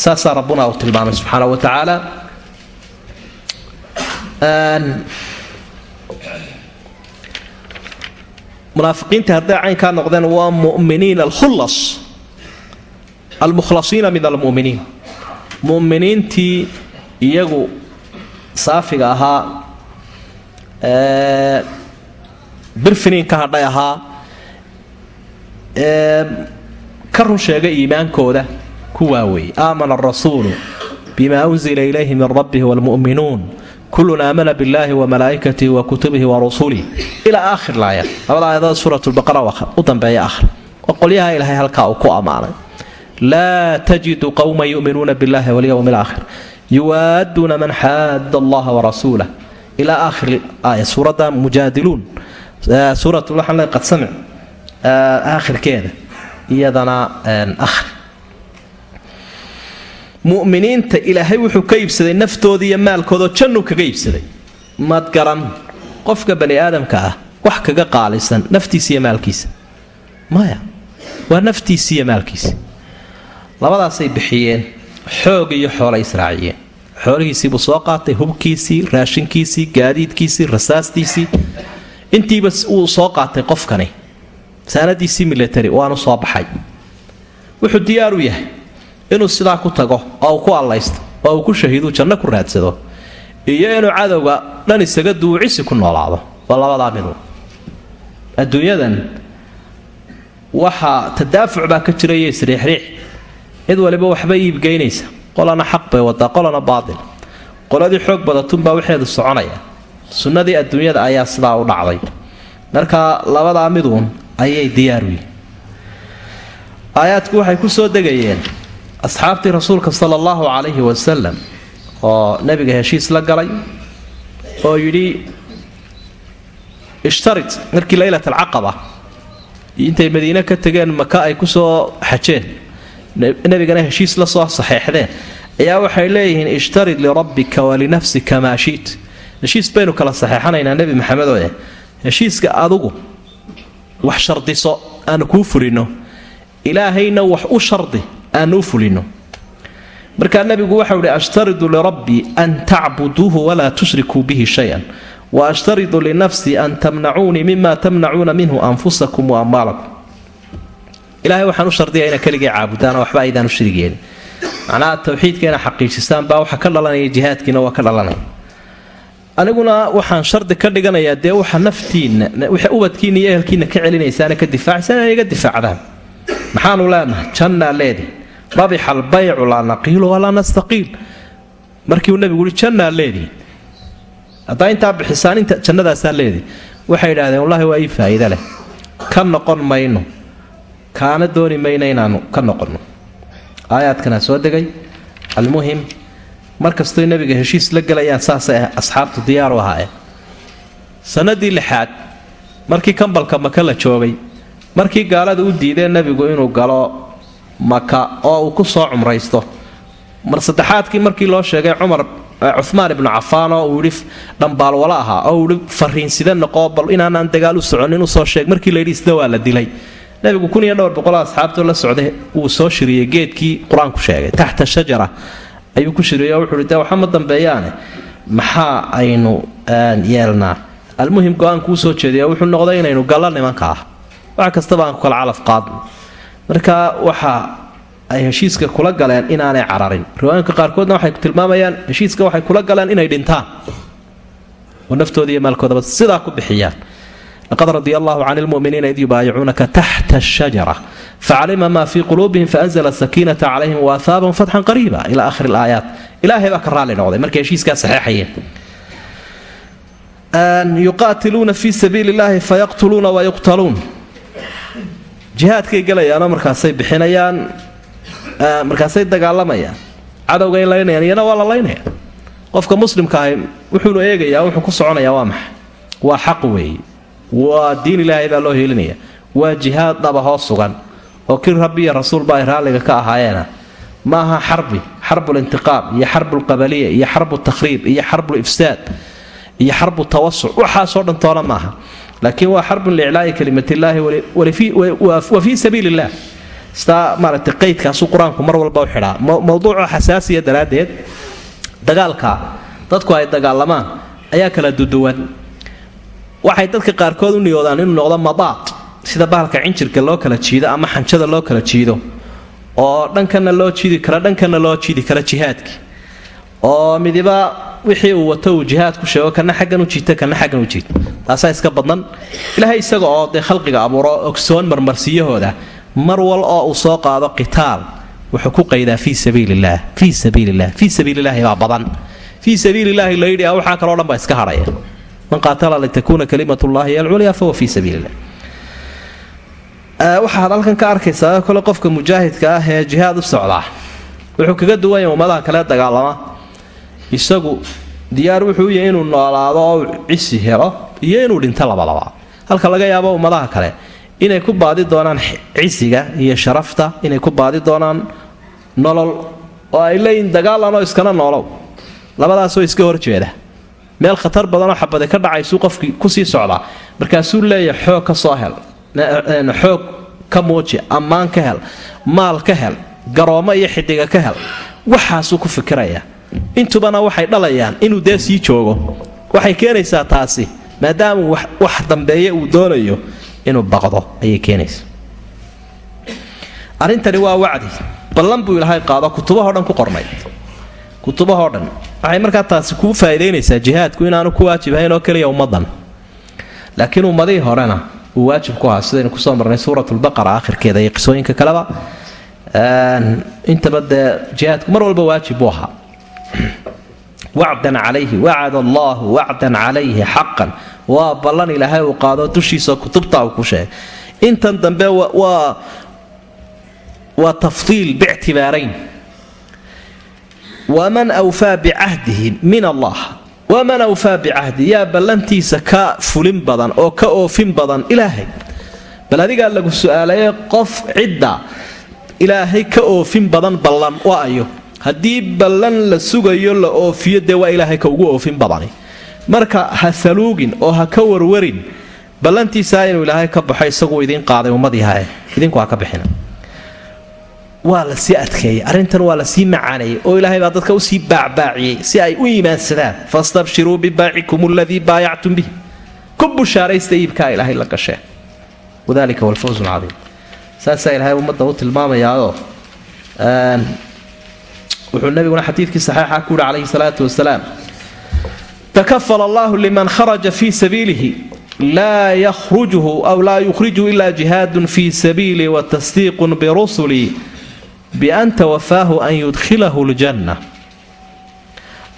S2: saasaa rabbuna uu tilmaamay subxaana wa tacaala. Munaafiqiinta hadday caynkaa noqdeen waa muminiin alkhullas almukhlasiina min almuminiin. Muminiintii iyagu saafiga ahaa birfiniin ka hadhay ahaa ka run sheegay iimaankooda kuwaa weeye aamana arasuulu bima unzila ilayhi min rabbihi waalmu'minuun kullun aamana billahi wamalaa'ikatihi wa kutubihi wa rusulih ilaa aakhir laaya labada aayadada suuratulbaqara u dambeeya akhri oo qolyaha ilaahay halkaa uu ku ammaanay laa tajidu qowman yu'minuuna billahi walyowmi alaakhir yuwaaduuna man xaada allaha warasuulah ilaa aakhir aaya suuradda mujaadiluun suurat waxaan le qad samic aakhirkeeda iyadana akhri muminiinta ilaahay wuxuu ka iibsaday naftooda iyo maalkoodao jannuu kaga iibsaday. Mad garan qofka bani aadamka ah wax kaga qaalisan naftiisa iyo maalkiisa. Maya waa naftiisa iyo maalkiisa. Labadaasay bixiyeen xoog iyo xoolay israaciyeen. Xoolihiisiibuu soo qaatay hubkiisii raashinkiisii gaadiidkiisii rasaastiisii. Intiiba wuu soo qaatay qofkani. Saanadiisii milatari waanu soo baxay. Wuxuu diyaar u yahay inuu sidaa ku tago oo uu ku allaysto oo uu ku shahiiduu janno ku raadsado iyo inuu cadowga dhan isaga duucisi ku noolaado. Waa labadaa midu adduunyadan waxaa tadaafuc baa ka jiraiyo isriixriix. Cid waliba waxba iibgeynaysa qolana xaq bay wadaa qolana baatil. Qoladii xoog badatunbaa waxeedu soconaya. Sunnadii adduunyada ayaa sidaa u dhacday. Marka labadaa miduun ayay diyaaru yihiin aayaadku waxay ku soo degayeen asxaabtii rasuulka sala allahu calayhi wasalam oo nebiga heshiis la galay oo yidhi ishtarid markii leylat alcaqaba intay madiine ka tegeen maka ay ku soo xajeen nebigana heshiis la soo saxeexdeen ayaa waxay leeyihiin ishtarid lirabbika walinafsika maa shiit heshiis baynu kala saxeexanaynaa nebi maxamedo eh heshiiska adugu wax shardiso aanu kuu fulino ilaahayna wax u shardi aanu u fulino. Markaa nebigu waxau ihi ashtaridu lirabbii an tacbuduuhu walaa tushrikuu bihi shay-an. Wa ashtaridu linafsii an tamnacuunii mima tamnacuuna minhu anfusakum wa amwaalakum. Ilahay waxaan u shardiya ina keligay caabudaan waxba aydaan u shrigeelin macnaha tawxiidka ina xaqiijisaan baa waxa ka dhalanaya jihaadkiina waa ka dhalanaya aniguna waxaan shardi ka dhiganayaa dee waxa naftiinna ubadkiina iyo ehelkiina ka celinaysaana ka difaacaysa inay iga difaacdaan maxaanu leenahay jannaa leedi rabixa albaycu laa naqiilu walaa nastaqiil. Markii uu nebigu uhi jannaa leedii haddaa intaa inta jannadaasaa leedii waxay idhahdeen wallaahi waa ii faa'iida leh. Ka noqon mayno. Kaana dooni mayno inaannu ka noqonno. Aayaadkanaa soo degay. Almuhim markastoy nebiga heshiis la gelayaan saasay asxaabtu diyaaru ahaayeen. Sannadii lixaad markii kambalka maka la joogay markii gaalada u diideen nebigu inuu galo maka oo uu ku soo cumraysto. Mar saddexaadkii markii loo sheegay cumar cumaan ibnu cafaan oo uu yidhi dhambaalwalo ahaa oo uu fariinsida noqoo bal inaanaan dagaal u soconin u soo sheeg. Markii layidhi isna waa la dilay. Nebigu kun iyo dhowr boqoloo asxaabtoo la socday wuu soo shiriyey geedkii qur'aanku sheegay. Taxta shajara ayuu ku shiriyey oo wuxuuhi dee waxa dambeeyaane maxaa aynu yeelnaa? Almuhim go'aanku u soo jeediya wuxuu noqday inaynu gallo nimanka ah. Wax kastaba aan ku kala calaf qaadno marka waxa ay heshiiska kula galeen inaanay cararin. Riwaayinka qaarkoodna waxay tilmaamayaan heshiiska waxay kula galeen inay dhintaan. Oo naftooda iyo maalkoodaba sidaa ku bixiyaan. Laqad radia allahu can lmuminiina id yubaayicuunaka taxta ashajara facalima ma fii quluubihim faanzla sakiinata calayhim waahaabahum fatxan qariiba ila ahiri laayaat ilaahay baa ka raalli noqday markay heshiiskaa saxeexayeen yuqaatiluuna fi sabiili llahi fayaqtuluuna wayuqtaluun jihaadkay gelayaanoo markaasay bixinayaan markaasay dagaalamayaan. Cadowgay laynayaan iyana waa la laynaya. Qofka muslimka ahi wuxuunu eegayaa wuxuu ku soconayaa waa maxay? Waa xaq weeye. Waa diin ilaahay baa loo helinaya. Waa jihaad dhaba hoo sugan. Oo kii rabbi iyo rasuulba ay raalliga ka ahaayeena. Ma aha xarbi xarbulintiqaam iyo xarbulqabaliya iyo xarbu takhriib iyo xarbulifsaad iyo xarbu tawasuc waxaasoo dhan toona maaha laakiin waa xarbun liiclaa'i kalimatillaahi wa fii sitaa maaragtay qaydkaasuu qur'aanku mar walba u xidhaa. Mowduucoo xasaasiya daraaddeed dagaalka dadku ay dagaalamaan ayaa kala duduwan waxay dadka qaarkood u niyoodaan inuu noqdo madaad sida bahalka cinjirka loo kala jiido ama xanjada loo kala jiido. Oo dhankana loo jiidi kara dhankana loo jiidi kara jihaadkii oo midiba wixii uu wato uu jihaad ku sheego kana xaggan u jiita kana xaggan u jiita taasaa iska badnan. Ilaahay isaga oo dee khalqiga abuuro ogsoon marmarsiyahooda mar wal oo uu soo qaado qitaal wuxuu ku qaydaa fii sabiililah fii sabiililah fii sabiililaahi baa badan. Fii sabiililaahi layidhi a waxaa kaloo dhan baa iska hadhaya man qaatala litakuuna kalimat llahi alculya fahuwa fii sabiililah waxaad halkan ka arkaysaa kole qofka mujaahidka ah ee jihaad u socdaa wuxuu kaga duwan yahay ummadaha kale dagaalama isagu diyaar wuxuu u yahay inuu noolaado oo cisi helo iyo inuu dhinto labadaba halka laga yaabo ummadaha kale inay ku baadi doonaan cisiga iyo sharafta inay ku baadi doonaan nolol oo ay leeyihiin dagaalanoo iskana noolow. Labadaasoo iska horjeeda meel khatar badanoo xabade ka dhacaysuu qofkii ku sii socdaa markaasuu leeyahay xoog ka soo hel xoog ka muuji ammaan ka hel maal ka hel garoomo iyo xidiga ka hel. Waxaasuu ku fikirayaa intubana waxay dhalayaan inuu dee sii joogo. Waxay keenaysaa taasi maadaama wax dambeeye uu doonayo inuu baqdo ayay keenaysa arrintani waa wacdi. Ballan buu ilaahay qaado kutubahoo dhan ku qornay kutubahoo dhan waxay markaa taasi kuu faa'idaynaysaa jihaadku inaanu ku waajibahayn oo keliya ummaddan. Laakiin ummadihii horena uu waajib ku ahaa sidaynu ku soo marnay suuratulbaqara akhirkeeda iyo qisooyinka kaleba. Intaba dee jihaadku mar walba waajib buu ahaa wacdan calayhi wacad allaahu wacdan calayhi xaqan. Waa ballan ilaahay uu qaado dushiisa kutubta uu ku sheegay. Intan dambe waa tafdiil bictibaarayn waman awfaa bicahdihi min allah. Waman awfaa bicahdi yaa ballantiisa ka fulin badan oo ka oofin badan ilaahay. Bal adigaa lagu su'aalaye qof cidda ilaahay ka oofin badan ballan waa ayo haddii ballan la sugayo la oofiyo dee waa ilaahay ka ugu oofin badani marka ha saluugin oo ha ka warwarin ballantiisaa inuu ilaahay ka baxo isaguu idiin qaaday ummadiihae idinku ha ka bixina. Waa la sii adkeeyey. Arrintan waa la sii macaaneeyey oo ilaahay baa dadka u sii baacbaaciyey si ay u iimaansadaan fastabshiruu bibaacikum aladii baayactum bih ku bushaaraysta iibkaa ilaahay la gashee. Wadalika walfawsu lcadiim saasaa ilaahay ummadda u tilmaamayaao wuxuu nabiguna xadiidkii saxiixa ku yihi calayhi salaatu wasalaam takafala allahu liman kharaja fii sabiilihi. Laa yhrujhu aw laa yukhrijhu ila jihaadun fii sabiili watasdiiqun birusulii bian tawafaahu an yudkhilahu ljanna.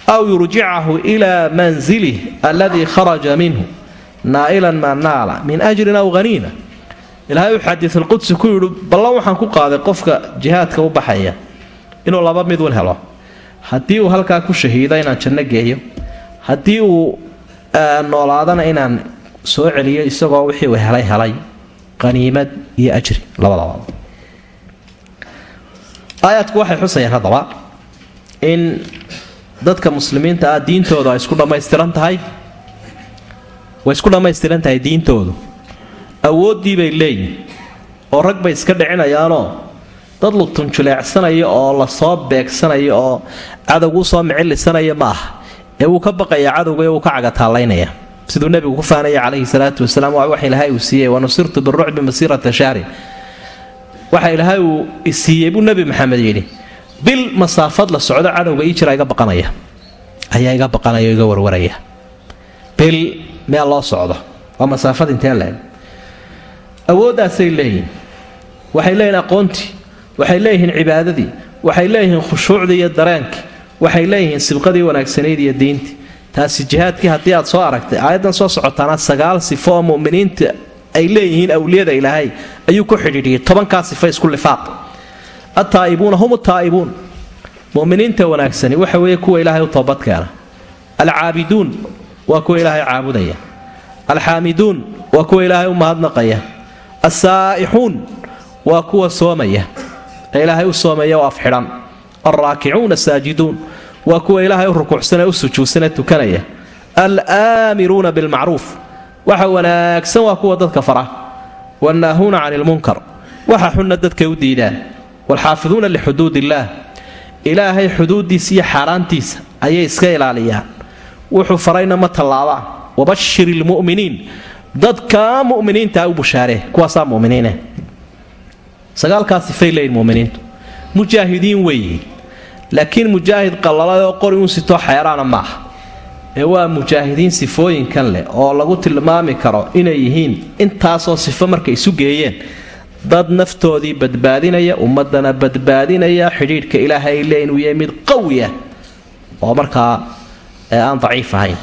S2: Aw yurjicahu ilaa manzilih aladii kharaja minhu. Naa'ilan maa naala min ajrin aw haniima ilaahay uu xadiisulqudsi ku yidhi ballan waxaan ku qaaday qofka jihaadka u baxaya inuu laba mid un helo. Haddii uu halkaa ku shahiido inaan janno geeyo haddii uu noolaadana inaan soo celiyo isagoo wixii uu helay helay qaniimad iyo ajri. Labadaba aayaadku waxay xusayaan haddaba in dadka muslimiinta ah diintoodu isku dhammaystiran tahay way isku dhammaystiran tahay diintoodu. Awooddii bay leeyihiin oo rag bay iska dhicinayaanoo dad lutunjuleecsanaya oo la soo beegsanaya oo cadowguu soo micilisanaya ma aha. Ee wuu ka baqayaa cadowga ee wuu ka cagataallaynaya siduu nebigu ku faanaya calayhi salaatu wasalaam waa wax ilaahay uu siiyey wanusirtu birucbi masiirata shahrin waxa ilaahay uu isiiyey buu nebi maxamed yidhi bil masaafad la socdo cadowga ii jira iga baqanaya. Ayaa iga baqanaya o iga warwaraya. Bil meel loo socdo waa masaafad intee leeg awooddaasay leeyihiin waxay leeyihiin aqoontii waxay leeyihiin cibaadadii waxay leeyihiin khushuucdii iyo dareenkii waxay leeyihiin sibqadii wanaagsanayd iyo diintii. Taasi jihaadkii haddii aad soo aragtay aayaddan soo socotaana sagaal sifo oo muminiinta ay leeyihiin awliyada ilaahay ayuu ku xidhiidhiyey tobankaa sifo isku lifaaq. Attaa'ibuuna hum taa'ibuun. Muminiinta wanaagsani waxa weeye kuwa ilaahay u toobadkeena alcaabiduun waa kuwa ilaahay caabudaya. Alxaamiduun waa kuwa ilaahay u mahadnaqaya. Alsaa'ixuun waa kuwa soomaya ee ilaahay u soomaya oo afxidhan. Alraakicuuna saajiduun. Waa kuwa ilaahay u rukuucsanee u sujuudsanee tukanaya. Alaamiruuna bilmacruuf. Waxa wanaagsan waa kuwa dadka fara. Wannaahuuna cani ilmunkar waxa xunna dadkay u diidaan. Waalxaafiduuna lixuduud illaah ilaahay xuduuddiisa iyo xaaraantiisa ayay iska ilaaliyaan. Wuxuu farayna ma tallaabaan. Wabashir ilmu'miniin dadka muminiinta u bushaaree. Kuwaasaa muminiine sagaalkaa sifay leeyihiin muminiintu. Mujaahidiin weeyihiin laakiin mujaahid qallaladoo qori un sitoo xeeraana ma aha. Ee waa mujaahidiin sifooyinkan leh oo lagu tilmaami karo inay yihiin intaasoo sifo markay isu geeyeen. Dad naftoodii badbaadinaya ummadana badbaadinaya xidhiidhka ilaahay ay leeyihiin uu yahay mid qawiya. Oo markaa aan daciif ahayn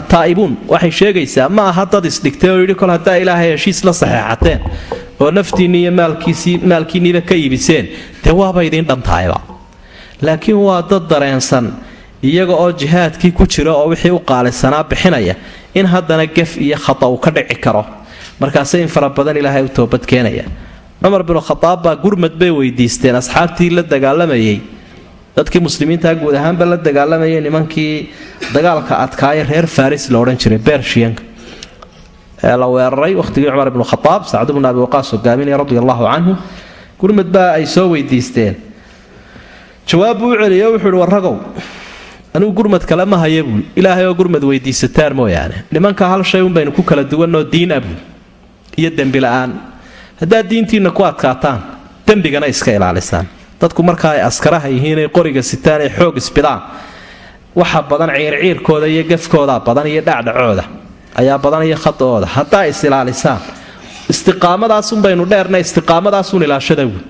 S2: attaa'ibuun waxay sheegaysaa ma aha dad isdhigtay oo yidhi kol haddaa ilaahay heshiis la saxeexateen oo naftiinni iyo maalkiinniiba ka iibiseen dee waaba idiin dhantahayba laakiin waa dad dareensan iyaga oo jihaadkii ku jira oo wixii u qaalisanaa bixinaya in haddana gef iyo khata uu ka dhici karo markaase in fara badan ilaahay u toobad keenaya cumar binu khadaab baa gurmad bay weydiisteen asxaabtii la dagaalamayay dadkii muslimiinta guud ahaanba la dagaalamayay nimankii dagaalka adkaaya reer faris la odhan jiray bershiyanka ee la weeraray wakhtigii cumar ibnu khadaab sacd bnu abi waqaas hogaaminaya radi allahu canhu gurmad baa ay soo weydiisteen. Jawaab buu u celiyo wuxuu ihi warragow anugu gurmad kale ma haya buul ilaahay oo gurmad weydiisataan mooyaane. Nimanka hal shay un baynu ku kala duwanoo diin abuul iyo dembi la'aan. Haddaad diintiinna ku adkaataan dembigana iska ilaalisaan dadku marka ay askaraha yihiinay qoriga sitaan ay xoog isbidaan waxa badan ciirciirkooda iyo gafkooda badan iyo dhacdhacooda ayaa badan iyo khadooda. Haddaa is ilaalisaan istiqaamadaasun baynu dheerna istiqaamadaasun ilaashada buul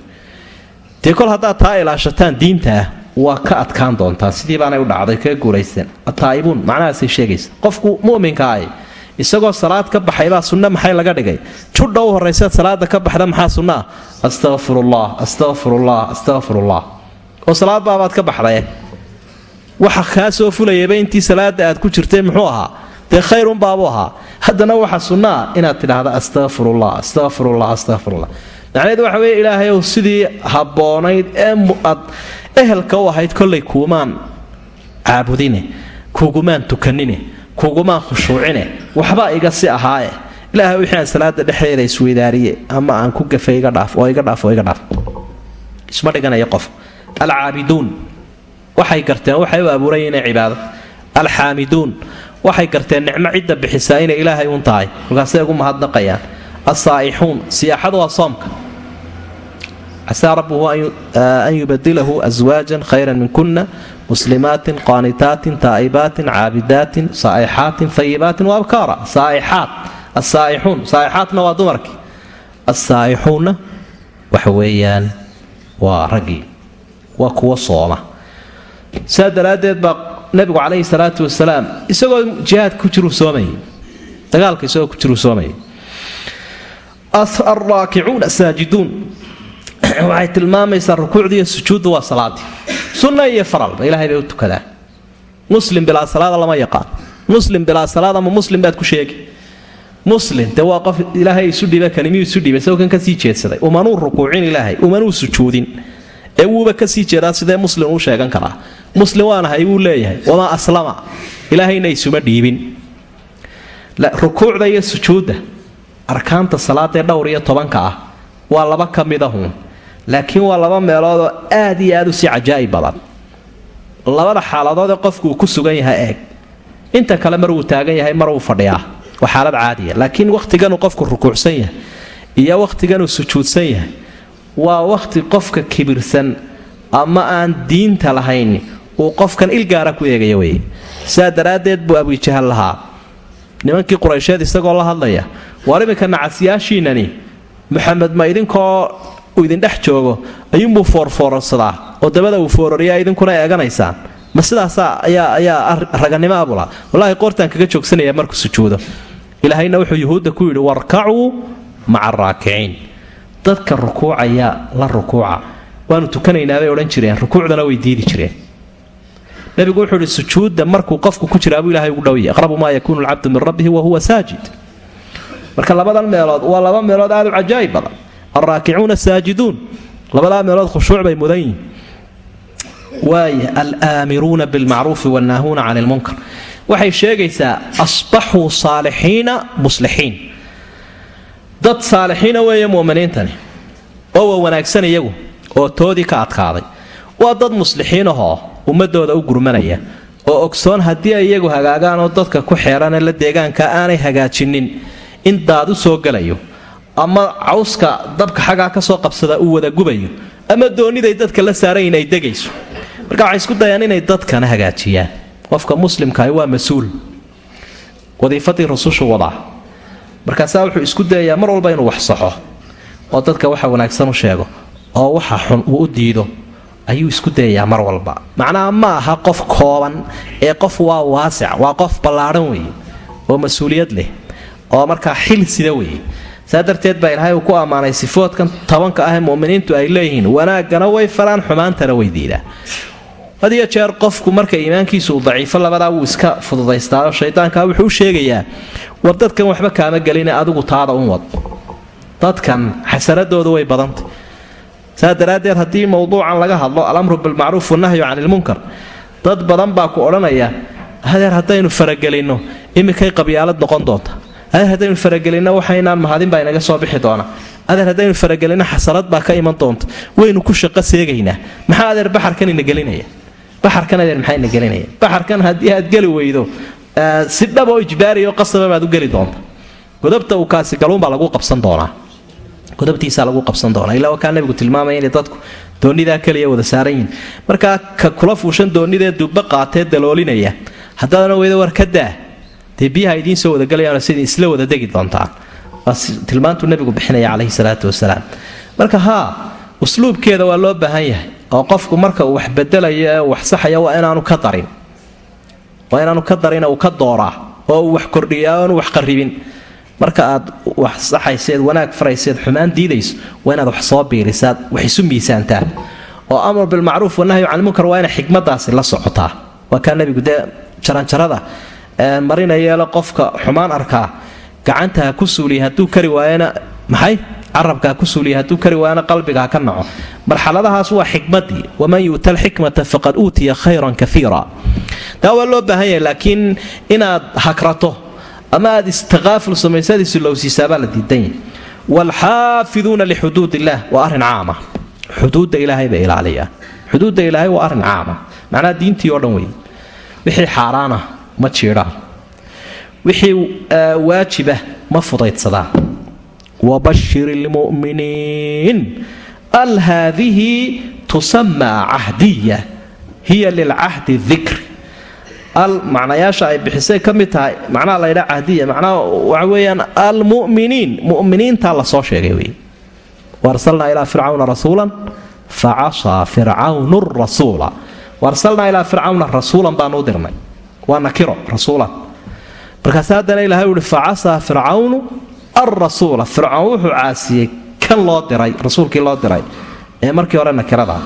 S2: dee kol haddaad taa ilaashataan diintaa waa ka adkaan doontaan. Sidii baanay u dhacday kaga guulaysteen ataa'ibuun macnahaasay sheegaysa. Qofku mu'minka ahi isagoo salaad ka baxaybaa sunno maxay laga dhigay? Judha u horrayseed salaada ka baxda maxaa sunna? Ah astaqfirullah astaqfirullah astaqfirullah oo salaad baabaad ka baxdaye waxa kaa soo fulayaba intii salaada aad ku jirtay muxuu ahaa? Dee khayrunbaabuu ahaa. Haddana waxa sunna ah inaad tidhaahda astaqfirullah astaqfirullah astaqfirullah macnaheedu waxa weye ilaahay ow sidii habboonayd ee aad ehelka u ahayd kollay kuumaan caabudine kuugumaan tukanine kuugumaan khushuucine. Waxbaa iga si ahaaye. Ilaahay wixii aan salaada dhexdeeda isweydaariye ama aan ku gafay iga dhaaf oo iga dhaaf oo iga dhaaf. Isma dhiganayo qof. Alcaabiduun waxay garteen waxay u abuurayen inay cibaado. Alxaamiduun waxay garteen nicmo cidda bixisaa inay ilaahay un tahay. Markaasay ugu mahadnaqayaan. Alsaa'ixuun siyaaxadu waa soomka. Casaa rabbuhu an yubadilahu aswaajan khayran min kunna muslimaatin qaanitaatin taa'ibaatin caabidaatin saa'ixaatin fayibaatin wa abkaara saa'ixaat asaa'ixuun saa'ixaatna waa dumarkii asaa'ixuunna waxa weeyaan waa raggii waa kuwa sooma saa daraaddeed baa nabigu calayhi salaatu wasalaam isagoo jihaad ku jiruu soomayay dagaalka isagoo waxay tilmaamaysaa rukuucda iyo sujuudda waa salaadii. Sunna iyo faralba ilahay bay u tukadaan. Muslim bilaa salaada lama yaqaan. Muslim bilaa salaad ama muslim baad ku sheegi. Muslim dee waa qof ilaahay isu dhiba kanimiyuu isu dhibay isagoo kan ka sii jeedsaday. Umanuu rukuucin ilaahay. Umanuu sujuudin. Ee wuuba ka sii jeedaa sidee muslim uu sheegan karaa? Muslim waanahay wuu leeyahay. Wamaa aslama. Ilaahayna isuma dhiibin. Rukuucda iyo sujuudda arkaanta salaadaee dhowr iyo tobanka ah waa laba ka midahun laakiin waa laba meeloodoo aad iyo aad u sii cajaa'ib badan. Labada xaaladoodee qofku uu ku sugan yahay eeg. Inta kale mar uu taagan yahay mar uu fadhiyaa. Waa xaalad caadiya laakiin wakhtiganuu qofku rukuucsan yahay iyo wakhtiganuu sujuudsan yahay. Waa wakhti qofka kibirsan ama aan diinta lahayn uu qofkan ilgaara ku eegaya weye sidaa daraaddeed buu abujahal lahaa. Nimankii quraysheed isagoo la hadlaya waar iminka nacasyaashiinani maxamed ma idinkoo uu idindhex joogo ayuunbuu foorfoorsadaa oo dabada uu foorariyaa idinkuna eeganaysaan? Ma sidaasaa ayaa ayaa raganimo abula wallaahi qoortaan kaga joogsanaya markuu sujuudo. Ilaahayna wuxuu yuhuudda ku yidhi warkacuu maca araakiciin dadka rukuucaya la rukuuca. Waanu tukanaynaa bay odhan jireen. Rukuucdana way diidi jireen. Nabigu wuxuu ihi sujuudda markuu qofku ku jiraabuu ilahay ugu dhowya aqrabu maa yakuunu alcabdu min rabbihi wahuwa saajid. Marka labadan meelood waa laba meelood aad u cajaa'ib badan alraakicuuna saajiduun labadaa meelood khushuuc bay mudan yihiin waaya alaamiruuna bilmacruufi wannaahuuna cani waxay sheegaysaa asbaxuu saalixiina muslixiin dad saalixiina weeye mu'miniintani oo wanaagsan iyagu oo toodii ka adkaaday waa dad muslixiinahoo ummadooda u gurmanaya oo ogsoon haddii ay iyagu hagaagaan oo dadka ku xeeranee la deegaanka aanay hagaajinin in daad soo galayo ama cawska dabka xaggaa ka soo qabsada uu wada gubayo. Ama dooniday dadka la saarayin ay degayso. Marka waxay isku dayaan inay dadkana hagaajiyaan. Qofka muslimkahi waa mas'uul. Wadiifadii rasushu wadaa markaasaa wuxuu isku dayayaa mar walba inuu wax saxo. Oo dadka waxa wanaagsan u sheego. Oo waxa xun uu u diido. Ayuu isku dayayaa mar walba. Macnaha ma aha qof kooban ee qof waa waasic waa qof ballaadhan weeye oo mas'uuliyad leh oo markaa xil sida weeye saa darteed baa ilaahay ku ammaanay sifoodkan tobanka ah ee muminiintu ay leeyihiin wanaaggana way faraan xumaantana way diidaan. Had jeer qofku marka iimaankiisu uu daciifo labadaa wuu iska fududaystaayo shaydaanka wuxuu sheegayaa war dadkan waxba kaama geline adigu taada un wad. Dadkan xasanadoodu way badantay. Saa daraaddeed haddii mowduucan laga hadlo alamru bilmacruuf wanahyu cani ilmunkar dad badan baa ku odhanaya hadeer haddaynu faragelinno iminkay qabyaalad noqon doonta adeer haddaynu faragelinno waxaynaan mahadin baa inaga soo bixi doona. Adeer haddaynu faragelinno xasanad baa ka iman doonta. Waynu ku shaqo seegaynaa. Maxaa adeer baxarkan ina gelinaya? Baxarkan adeer maxaa ina gelinaya? Baxarkan haddii aad geli weydo si dhaboo ijbaariyo qasaba baad u geli doonta. Godobta uu kaasi galuunbaa lagu qabsan doonaa. Godobtiisaa lagu qabsan doonaa. Ilaa wakaa nabigu tilmaamaya inay dadku doonidaa keliya wada saaran yihiin markaa ka kula fuushan doonidee dubba qaatee daloolinaya haddaadana weydo war ka daa dee biyaha idiin soo wadagalayaano sidii isla wada degi doontaan tilmaantuu nabigu bixinaya calayhi salaatu wasalaam. Marka haa usluubkeeda waa loo baahan yahay oo qofku marka uu wax ee uu waa inaanu ka darin. Waa inaanu ka darin uu ka dooraa oo uu wax kordhiyaa oonu wax qarribin. Marka aad wax saxayseed wanaag farayseed xumaan diidayso waa inaad wax soo biirisaad wax isu miisaantaa oo amar bilmacruuf wanahyu canilmunkar waa inay xikmadaasi la socotaa. Waa kaa nabigu dee jaranjarada marinayeelo qofka xumaan arkaa gacanta ha ku suuliya hadduu kari waayana maxay? Carabka ku suuliya hadduu kari waayana qalbiga ka naco. Marxaladahaas waa xikmadii waman yu'ta alxikmata faqad uutiya khayran kaiira taa waa loo baahan yahay laakiin inaad hakrato ama aad istikaaful samaysaad isulowsiisaabaa la diidan yahay. Waalxaafiduuna lixuduud illaah waa arrin caama. Xuduudda ilaahay bay ilaaliyaan xuduudda ilaahay waa arrin caama. Macnaha diintii oo dhan wey wixii xaaraana ma jiidhaan wixii waajiba ma fudaydsadaan wabashir ilmu'miniin al haadihi tusamaa cahdiya. Hiya lilcahdi dikr al macnayaasha ay bixisay ka mid tahay macnaha laydha cahdiya macnaha waxa weeyaan almu'miniin. Mu'miniintaa la soo sheegay wey waarsalnaa ilaa fircawna rasuulan facasaa fircawnu rasuula. Waarsalnaa ilaa fircawna rasuulan baanu u dirnay waa nakiro rasuulan markaas haddana ilahay uhi facasaa fircawnu alrasuula fircoon wuxuu caasiyey kan loo diray rasuulkii loo diray ee markii hore nakirada.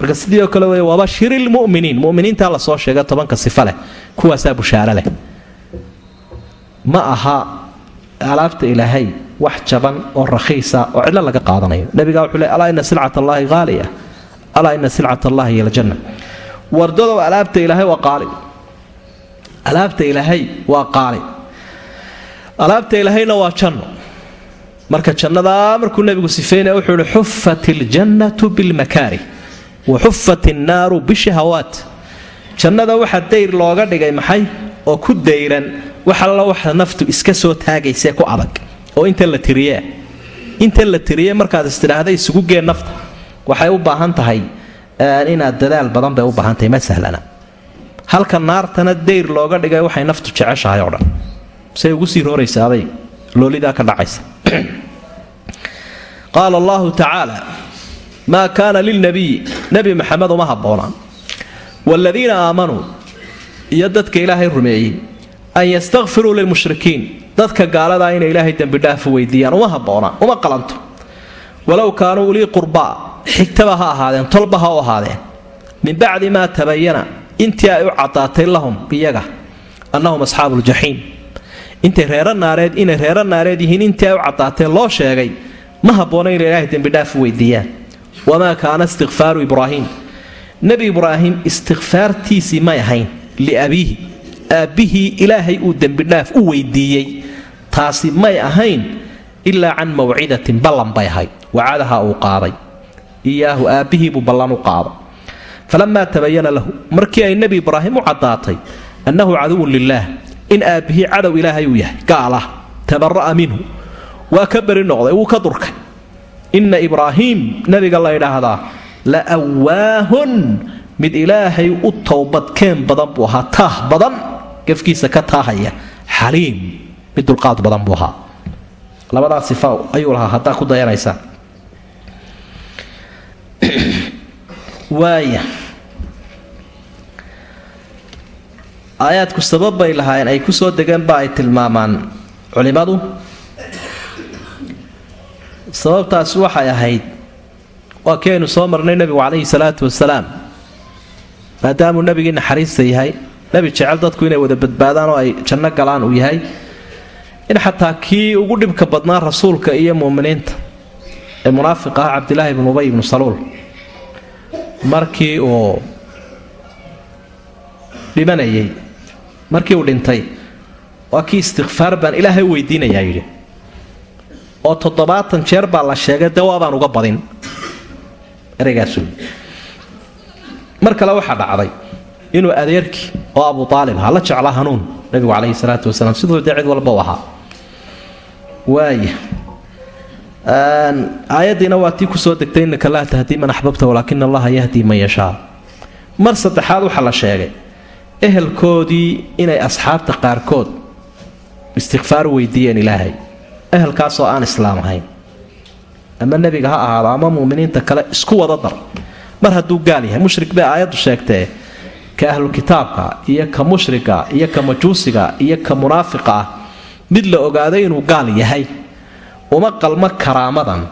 S2: Marka sidii oo kale wey wabashiri lmuminiin muminiintaa la soo sheega tobanka sifa leh kuwaasaa bushaaro leh. Ma aha alaabta ilaahay wax jaban oo rakhiisa oo cidlo laga qaadanayo. Nabigaa wuxuu le alaa ina silcat allaahi haaliya alaa ina silcat allahi hiy aljanna wardadow alaabta ilaahay waa qaali alaabta ilaahay waa qaali. Alaabta ilaahayna waa janno. Marka jannadaa markuu nebigu sifeynaya wuxuu ihi xufat iljannatu bilmakaari wa xufat innaaru bishahawaat jannada waxa dayr looga dhigay maxay? Oo ku dayran wax alla waxa naftu iska soo taagaysee ku adag. Oo inta la tiriye. Inta la tiriye markaad istidhaahda isugu geen nafta. Waxay u baahan tahay inaad dadaal badan bay u baahan tahay ma sahlana halka naartana dayr looga dhigay waxay naftu jeceshahay oo dhan. Say ugu sii rooraysaabay loolidaa ka dhacaysa. Qaala allahu tacaala maa kaana lilnabiyi nebi maxamed uma habboonaan. Waaladiina aamanuu iyo dadka ilaahay rumeeyey an yastakfiruu lilmushrikiin dadka gaaladaa inay ilaahay dembidhaafu weydiiyaan uma habboonaan uma qalanto. Walow kaanuu ulii qurbaa xigtaba ha ahaadeen tolba ha u ahaadeen. Min bacdi maa tabayana intii ay u caddaatay lahum iyaga annahum asxaabu ljaxiim intay reero naareed inay reero naareed yihiin intii ay u caddaatee loo sheegay ma habboona inay ilaahay dembidhaaf weydiiyaan. Wamaa kaana istikfaaru ibraahiim nebi ibraahim istikfaartiisii may ahayn liabiihi. Aabbihii ilaahay uu dembidhaaf u weydiiyey taasi may ahayn ilaa can mawcidatin ballan bay ahayd. Wacadaha uu qaaday. Iyaahu aabbihiibuu ballan u qaaday falamaa tabayana lahu markii ay nebi ibraahim u caddaatay annahu caduwun lilaah in aabbihii cadow ilaahay uu yahay gaalah tabara'a minhu waa ka beri noqday wuu ka durkay inna ibraahiim nabiga la ydhaahdaa la waahun mid ilaahay u towbadkeen badan buu ahaa taah badan gafkiisa ka taahaya xaliim mid dulqaad badan buu ahaa labadaa sifa ayuu lahaa haddaa ku dayanaysaa waaya aayaadku sabab bay lahaayeen ay ku soo degeen ba ay tilmaamaan. Culimmadu sababtaasi waxay ahayd waa kii aynu soo marnay nebigu calayhi salaatu wasalaam maadaamuu nebigii naxariista yahay. Nebi jecel dadku inay wada badbaadaan oo ay janno galaan uu yahay. In xataa kii ugu dhibka badnaa rasuulka iyo muuminiinta ee munaafiq ah cabdilaahi ibnu ubay ibnu saluul. Markii uu dhimanayay markii uu dhintay waa kii istikfaar baan ilaahay weydiinayaa yidhi. Oo toddobaatan jeer baa la sheegay dee waabaan uga badin. Ereygaas mar kale waxaa dhacday inuu adeerkii oo abu aalib ahaa la jecla hanuun. Nabigu calayhi salaatu wasalaam siduu dee walba u ahaa waaya aayaddiina waa tii ku soo degtay innaka laa tahdii man axbabta walaakina allaha yahdii man yashaa. Mar saddexaad waxaa la sheegay ehelkoodii inay asxaabta qaarkood istikfaar weydiiyeen ilaahay. Ehelkaasoo aan islaam ahayn. Ama nebiga ha ahaado ama muminiinta kale isku wada dar. Mar hadduu gaal yahay mushrik bay aayaddu sheegtee ka ahlu kitaabka iyo ka mushriga iyo ka majuusiga iyo ka munaafiqa ah mid la ogaaday inuu gaal yahay. Uma qalmo karaamadan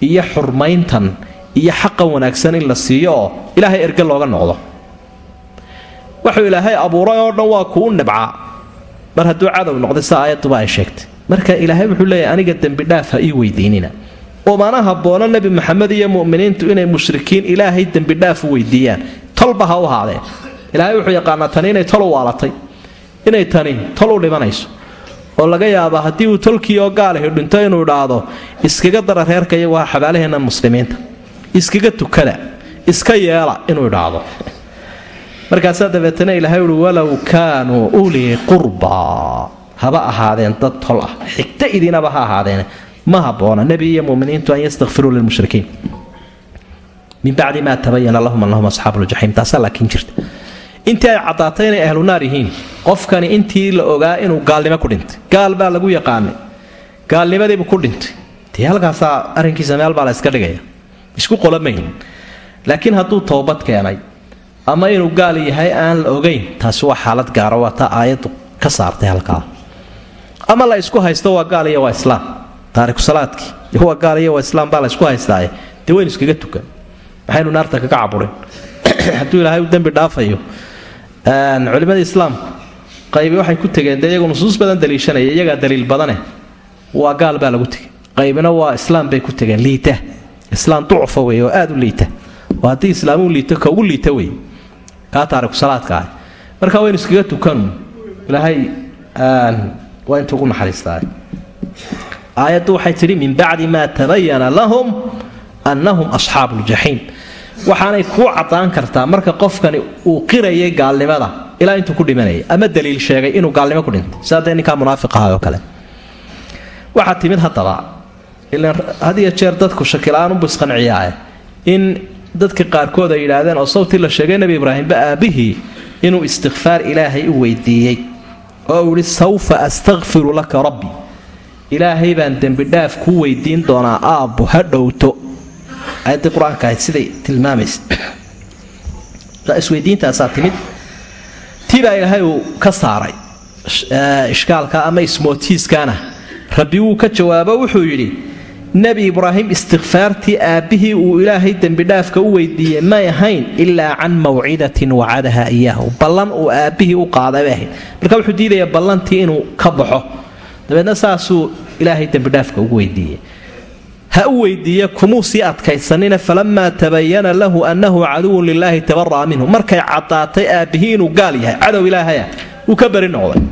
S2: iyo xurmayntan iyo xaqan wanaagsan in la siiyo oo ilaahay erge looga noqdo wuxuu ilaahay abuuray oo dhan waa kuu nibcaa mar hadduu cadow noqday sa aayadduba ay sheegtay. Marka ilaahay wuxuu leeyahy aniga dembidhaaf ha ii weydiinina. Umana haboono nebi maxamed iyo muminiintu inay mushrikiin ilaahay dembidhaaf u weydiiyaan. Tolba ha u ahaadeen ilaahay wuxuu yaqaanaa tani inay tol u waalatay. Inay tani tol u dhimanayso. Oo laga yaaba haddii uu tolkii oo gaalahi dhinto inuu idhaahdo iskaga dara reerka iyo waa xabaalaheennan muslimiinta. Iskaga tukada iska yeela inuu idhaahdo markaasaa dabeetana ilaahay uhi walow kaanuu ulii qurbaa haba ahaadeen dad tol ah. Xigta idinaba ha ahaadeen. Ma haboona nebi iyo muminiintu an yastakfiruu lilmushrikiin min bacdi maa tabayana lahum anahum asxaabu taasaa laakiin jirta. Intii ay caddaatay inay ahlu yihiin qofkani intii la ogaa inuu gaalnimo ku dhintay. Gaal baa lagu yaqaanay. Gaalnimadiibuu ku dhintay. Dee halkaasaa arrinkiisa meel baa la iska dhigaya. Isku qolamayn laakiin hadduu towbad keenay ama inuu gaal yahay aan la ogayn taasi waa xaalad gaara waa taa aayaddu ka saartay halkaa. Ama la isku haysto waa gaal iyo waa islaam. Taarikusalaadkii waa gaal iyo waa islaam baa la isku haystaaye. Dee waynu iskaga tukan. Maxaynu naarta kaga caburin hadduu ilaahay u dembi dhaafayo. Culimmada islaamku qaybi waxay ku tegeen dee iyagu nusuus badan daliishanaya iyagaa daliil badane waa gaal baa lagu tegay qaybina waa islaam bay ku tegeen liita. Islaam ducfa wey oo aad u liita. Oo haddii islaamuu liito ka ugu liita wey kaa taarikusalaadka ah marka waynu iskaga tukanu ilaahay waa inta ugu naxariistaa aayaddu waxay tidhi min bacdi maa tabayana lahum annahum asxaabu ljaxiim waxaanay kuu caddaan kartaa marka qofkani uu qirayay gaalnimada ilaa intuu ku dhimanaya ama daliil sheegay inuu gaalnimo ku dhintay. Sidaa dee ninkaa munaafiqaha oo kale. Waxaa timid haddaba ilan had iyo jeer dadku shakila-aanunbu isqanciyaae in dadka qaarkood ay yidhaahdeen oo sawtii la sheegay nebi ibraahimba aabbihii inuu istikfaar ilaahay u weydiiyey. Oo uu ihi sawfa astakfiru laka rabbi. Ilaahay baan dembidhaaf kuu weydiin doonaa aabbu ha dhowto. Aayaddii qur'aanka ahayd siday tilmaamaysa. Isweydiintaasaa timid. Tii baa ilaahay uu ka saaray ishkaalka ama ismootiiskana rabbi wuu ka jawaabo wuxuu yidhi nebi ibraahim istikfaartii aabbihii uu ilaahay dembidhaafka u weydiiyey may ahayn ilaa can mawcidatin wacadaha iyaahu. Ballan uu aabbihii u qaaday bay ahayd. Marka wuxuu diidayaa ballantii inuu ka baxo. Dabeedna saasuu ilaahay dembidhaafka ugu weydiiyey. Ha u weydiiye kumuu sii adkaysanina? Falamaa tabayana lahu annahu caduwun lilaahi tabara'a minhu. Markay caddaatay aabbihii inuu gaal yahay. Cadow ilaahaya wuu ka beri noqday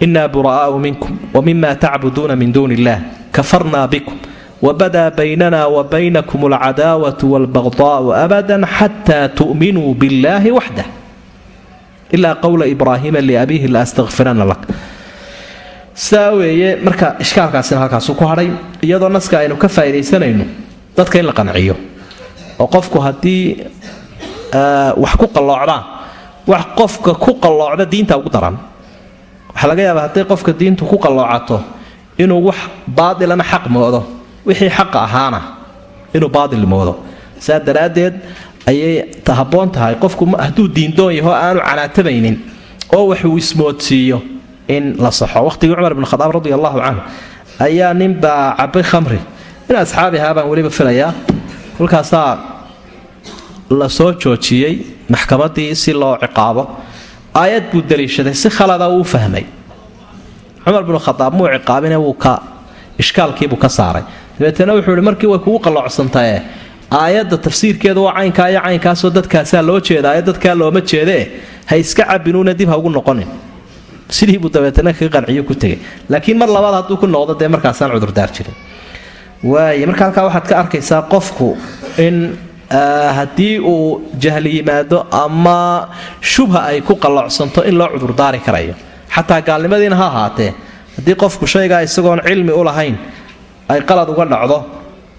S2: inaa bura'aau minkum wmima tacbuduuna min duuni illah kafarnaa bikum wbadaa baynana wa baynakum alcadaawatu walbagdaau abadan xataa tu'minuu billahi waxdah ilaa qowla ibraahiima liabiihi la lak. Saa weeye marka ishkaalkaasina halkaasu ku hadhay iyadoo naska aynu ka faa'idaysanayno dadka in la qanciyo. Oo qofku haddii wax ku qalloocdaan wax qofka ku qalloocda diinta ugu daran waxaa laga yaabaa hadday qofka diintu ku qalloocato inuu wax baadilana xaq moodo wixii xaqa ahaana inuu baadil moodo. Saa daraaddeed ayay haboon tahay qofku hadduu diindoon yaho aanu canaatabaynin oo wax uu ismoodsiiyo in la saxo. Waqhtigii cumar bn khadaab radi allahu canhu ayaa ninbaa cabay khamri in asxaabi ahaa baan weliba filayaa. Kolkaasaa la soo joojiyey maxkamaddii si loo ciqaabo aayad buu daliishaday si khalada uu fahmay. Cumar binu khadaab muu ciqaabine wuu ka ishkaalkiibuu ka saaray. Dabeetana wuxuu markii way kugu qalloocsantae aayadda tafsiirkeedu waa caynkaa iyo caynkaasoo dadkaasaa loo jeedaayo dadkaa looma jeedee? Ha iska cabinuuna dib ugu noqonin. Sidiibuu dabeetana kaga qanciyo ku tegay laakiin mar labaad hadduu ku noqdo dee markaasaan cudurdaar jirin. Waay marka halkaa waxaad ka arkaysaa qofku in haddii uu jahli yimaado ama shubha ay ku qalloocsanto in loo cudurdaari karayo. Xataa gaalnimadiina ha ahaatee haddii qofku shaygaa isagoon cilmi u lahayn ay qalad uga dhacdo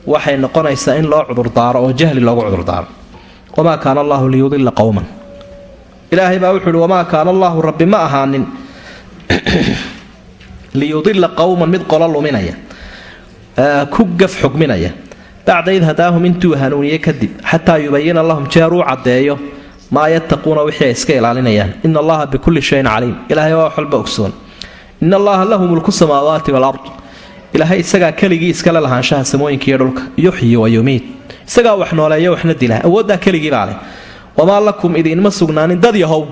S2: waxay noqonaysaa in loo cudurdaaro oo jahli loogu cudurdaaro. Wamaa kaana allaahu liyudila qowman ilaahay baa wuxuu uhi wamaa kaana allaahu rabbi ma ahaanin liyudila qowman mid qolo luminaya ku gaf xugminaya bacda id hadaahum intuu hanuuniye kadib xataa yubayina lahum jeer uu caddeeyo maa yattaquuna wixii ay iska ilaalinayaan. Ina allaha bikulli shayin caliim. Ilahay waa wax walba ogsoon. In allaha lahu mulku samaawaati walard ilaahay isagaa keligii iskale lahaanshaha samooyinkiiyo dhulka. Yuxyi wa isagaa wax nooleeya waxna dila awooddaa keligii baa leh. Wamaa lakum idiinma sugnaanin dad yahow?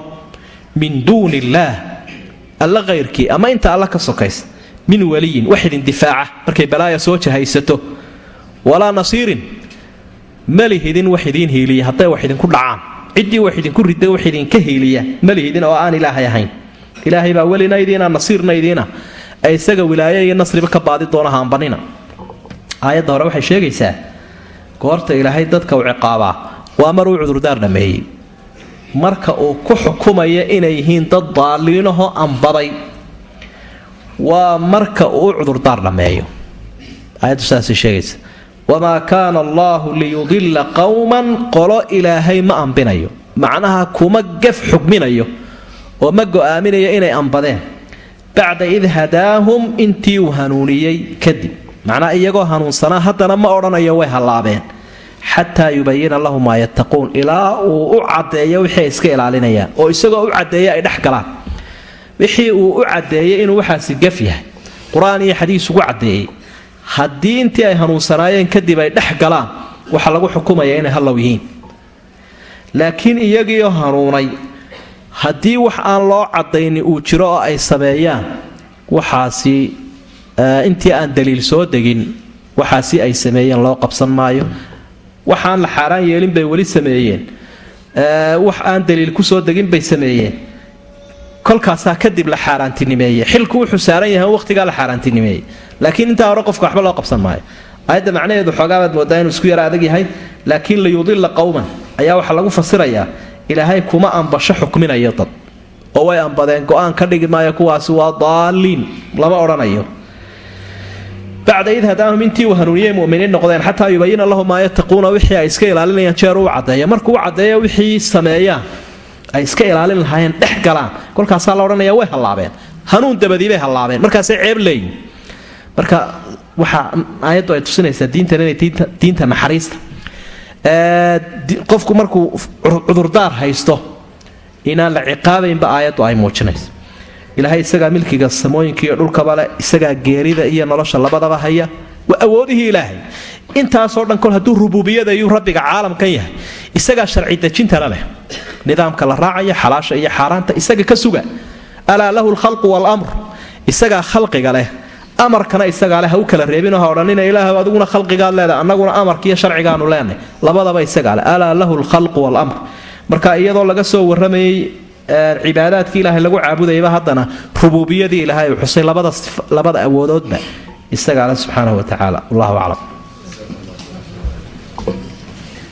S2: Min duuni illaah alla kayrkii ama inta alla ka sokaysa min waliyin. Wax idin difaaca. Markay balaaya soo jahaysato walaa nasiirin. Malihidin wax idiin hiiliya hadday wax idinku dhacaan. Ciddii wax idinku rida wax idinka hiiliya. Malihidin oo aan ilaahay ahayn. Ilaahay baa welina idiina nasiirna idiina ee isaga wilaayo iyo nasriba ka baadi doona haambanina aayadda hore waxay sheegaysaa goorta ilaahay dadka u ciqaabaa waa mar uu cudurdaar dhammeeyey marka uu ku xukumaya inay yihiin dad daaliinahoo ambaday waa marka uu cudurdaar dhammeeyo aayaddu saasay sheegaysa wamaa kaana allaahu liyudilla qowman qolo ilaahay ma ambinayo macnaha kuma gaf xugminayo oo ma go'aaminayo inay ambadeen bacda id hadaahum intii uu hanuuniyey kadib macnaa iyagoo hanuunsanaa haddana ma odhanayo way hallaabeen xataa yubayina lahu maa yattaquun ilaa uu u caddeeyo wixii ay iska ilaalinayaan oo isagoo u caddeeya ay dhex galaan wixii uu u caddeeyay inuu waxaasi gaf yahay qur'aan iyo xadiis ugu caddeeyey haddii intii ay hanuunsanaayeen kadib ay dhex galaan waxaa lagu xukumaya inay hallow yihiin. Laakiin iyagiioo hanuunay haddii wax aan loo caddayni uu jiro oo ay sameeyaan waxaasi intii aan daliil soo degin waxaasi ay sameeyeen loo qabsan maayo. Waxaan la xaaraan yeelin bay weli sameeyeen. Wax aan daliil ku soo degin bay sameeyeen kolkaasaa kadib la xaaraantinimeeye xilku wuxuu saaran yahay waqtigaa la xaaraantinimeeyey. Laakiin intaa hore qofka waxba loo qabsan maayo. Aayadda macnaheedu xoogaabaad moodaa inuu isku yara adag yahay laakiin liyudilla qowman ayaa waxaa lagu fasirayaa ilaahay kuma ambasho xukminayo dad. Oo way ambadeen go'aan ka dhigi maayo kuwaasi waa daaliin lama odhanayo. Bacda id hadaahum intii uu hanuuniyey muminiin noqdeen xataa yubayina lahum maa yattaquuna wixii ay iska ilaalinayaan jeer uu caddeeya markuu u wixii sameeyaan ay iska ilaalin lahaayeen dhex galaan. Kolkaasaa la odhanaya way hallaabeen. Hanuun dabadii bay hallaabeen. Markaasay ceeb leeyihiin marka waxaa aayaddu ay tusinaysaa diintan inay diinta naxariista. Qofku markuu cudurdaar haysto inaan la ciqaabaynba aayaddu ay muujinayso. Ilaahay isagaa milkiga samooyinka iyo dhulkaba leh isagaa geerida iyo nolosha labadaba haya. Waa awoodihii ilaahay intaasoo dhan kol hadduu rububiyada iyuu rabbiga caalamkan yahay. Isagaa sharci dejintana leh. Nidaamka la raacaya xalaasha iyo xaaraanta isaga ka suga. Alaa lahu lkhalqu waalamr isagaa khalqiga leh. Amarkana isagaa leh ha u kala reebinoo ha odhanina ilaah adiguna khalqigaad leedahay. Annaguna amarkiiyo sharcigaanu leenahy labadaba isagaa leh. Alaa lahu lkhalqu waalamr marka iyadoo laga soo waramayey cibaadaadkii ilaahay lagu caabudayaba haddana rububiyadii ilaahay uu xusay labada awoodoodba isagaa leh subxaanahu wa tacaala. Wallahu aclam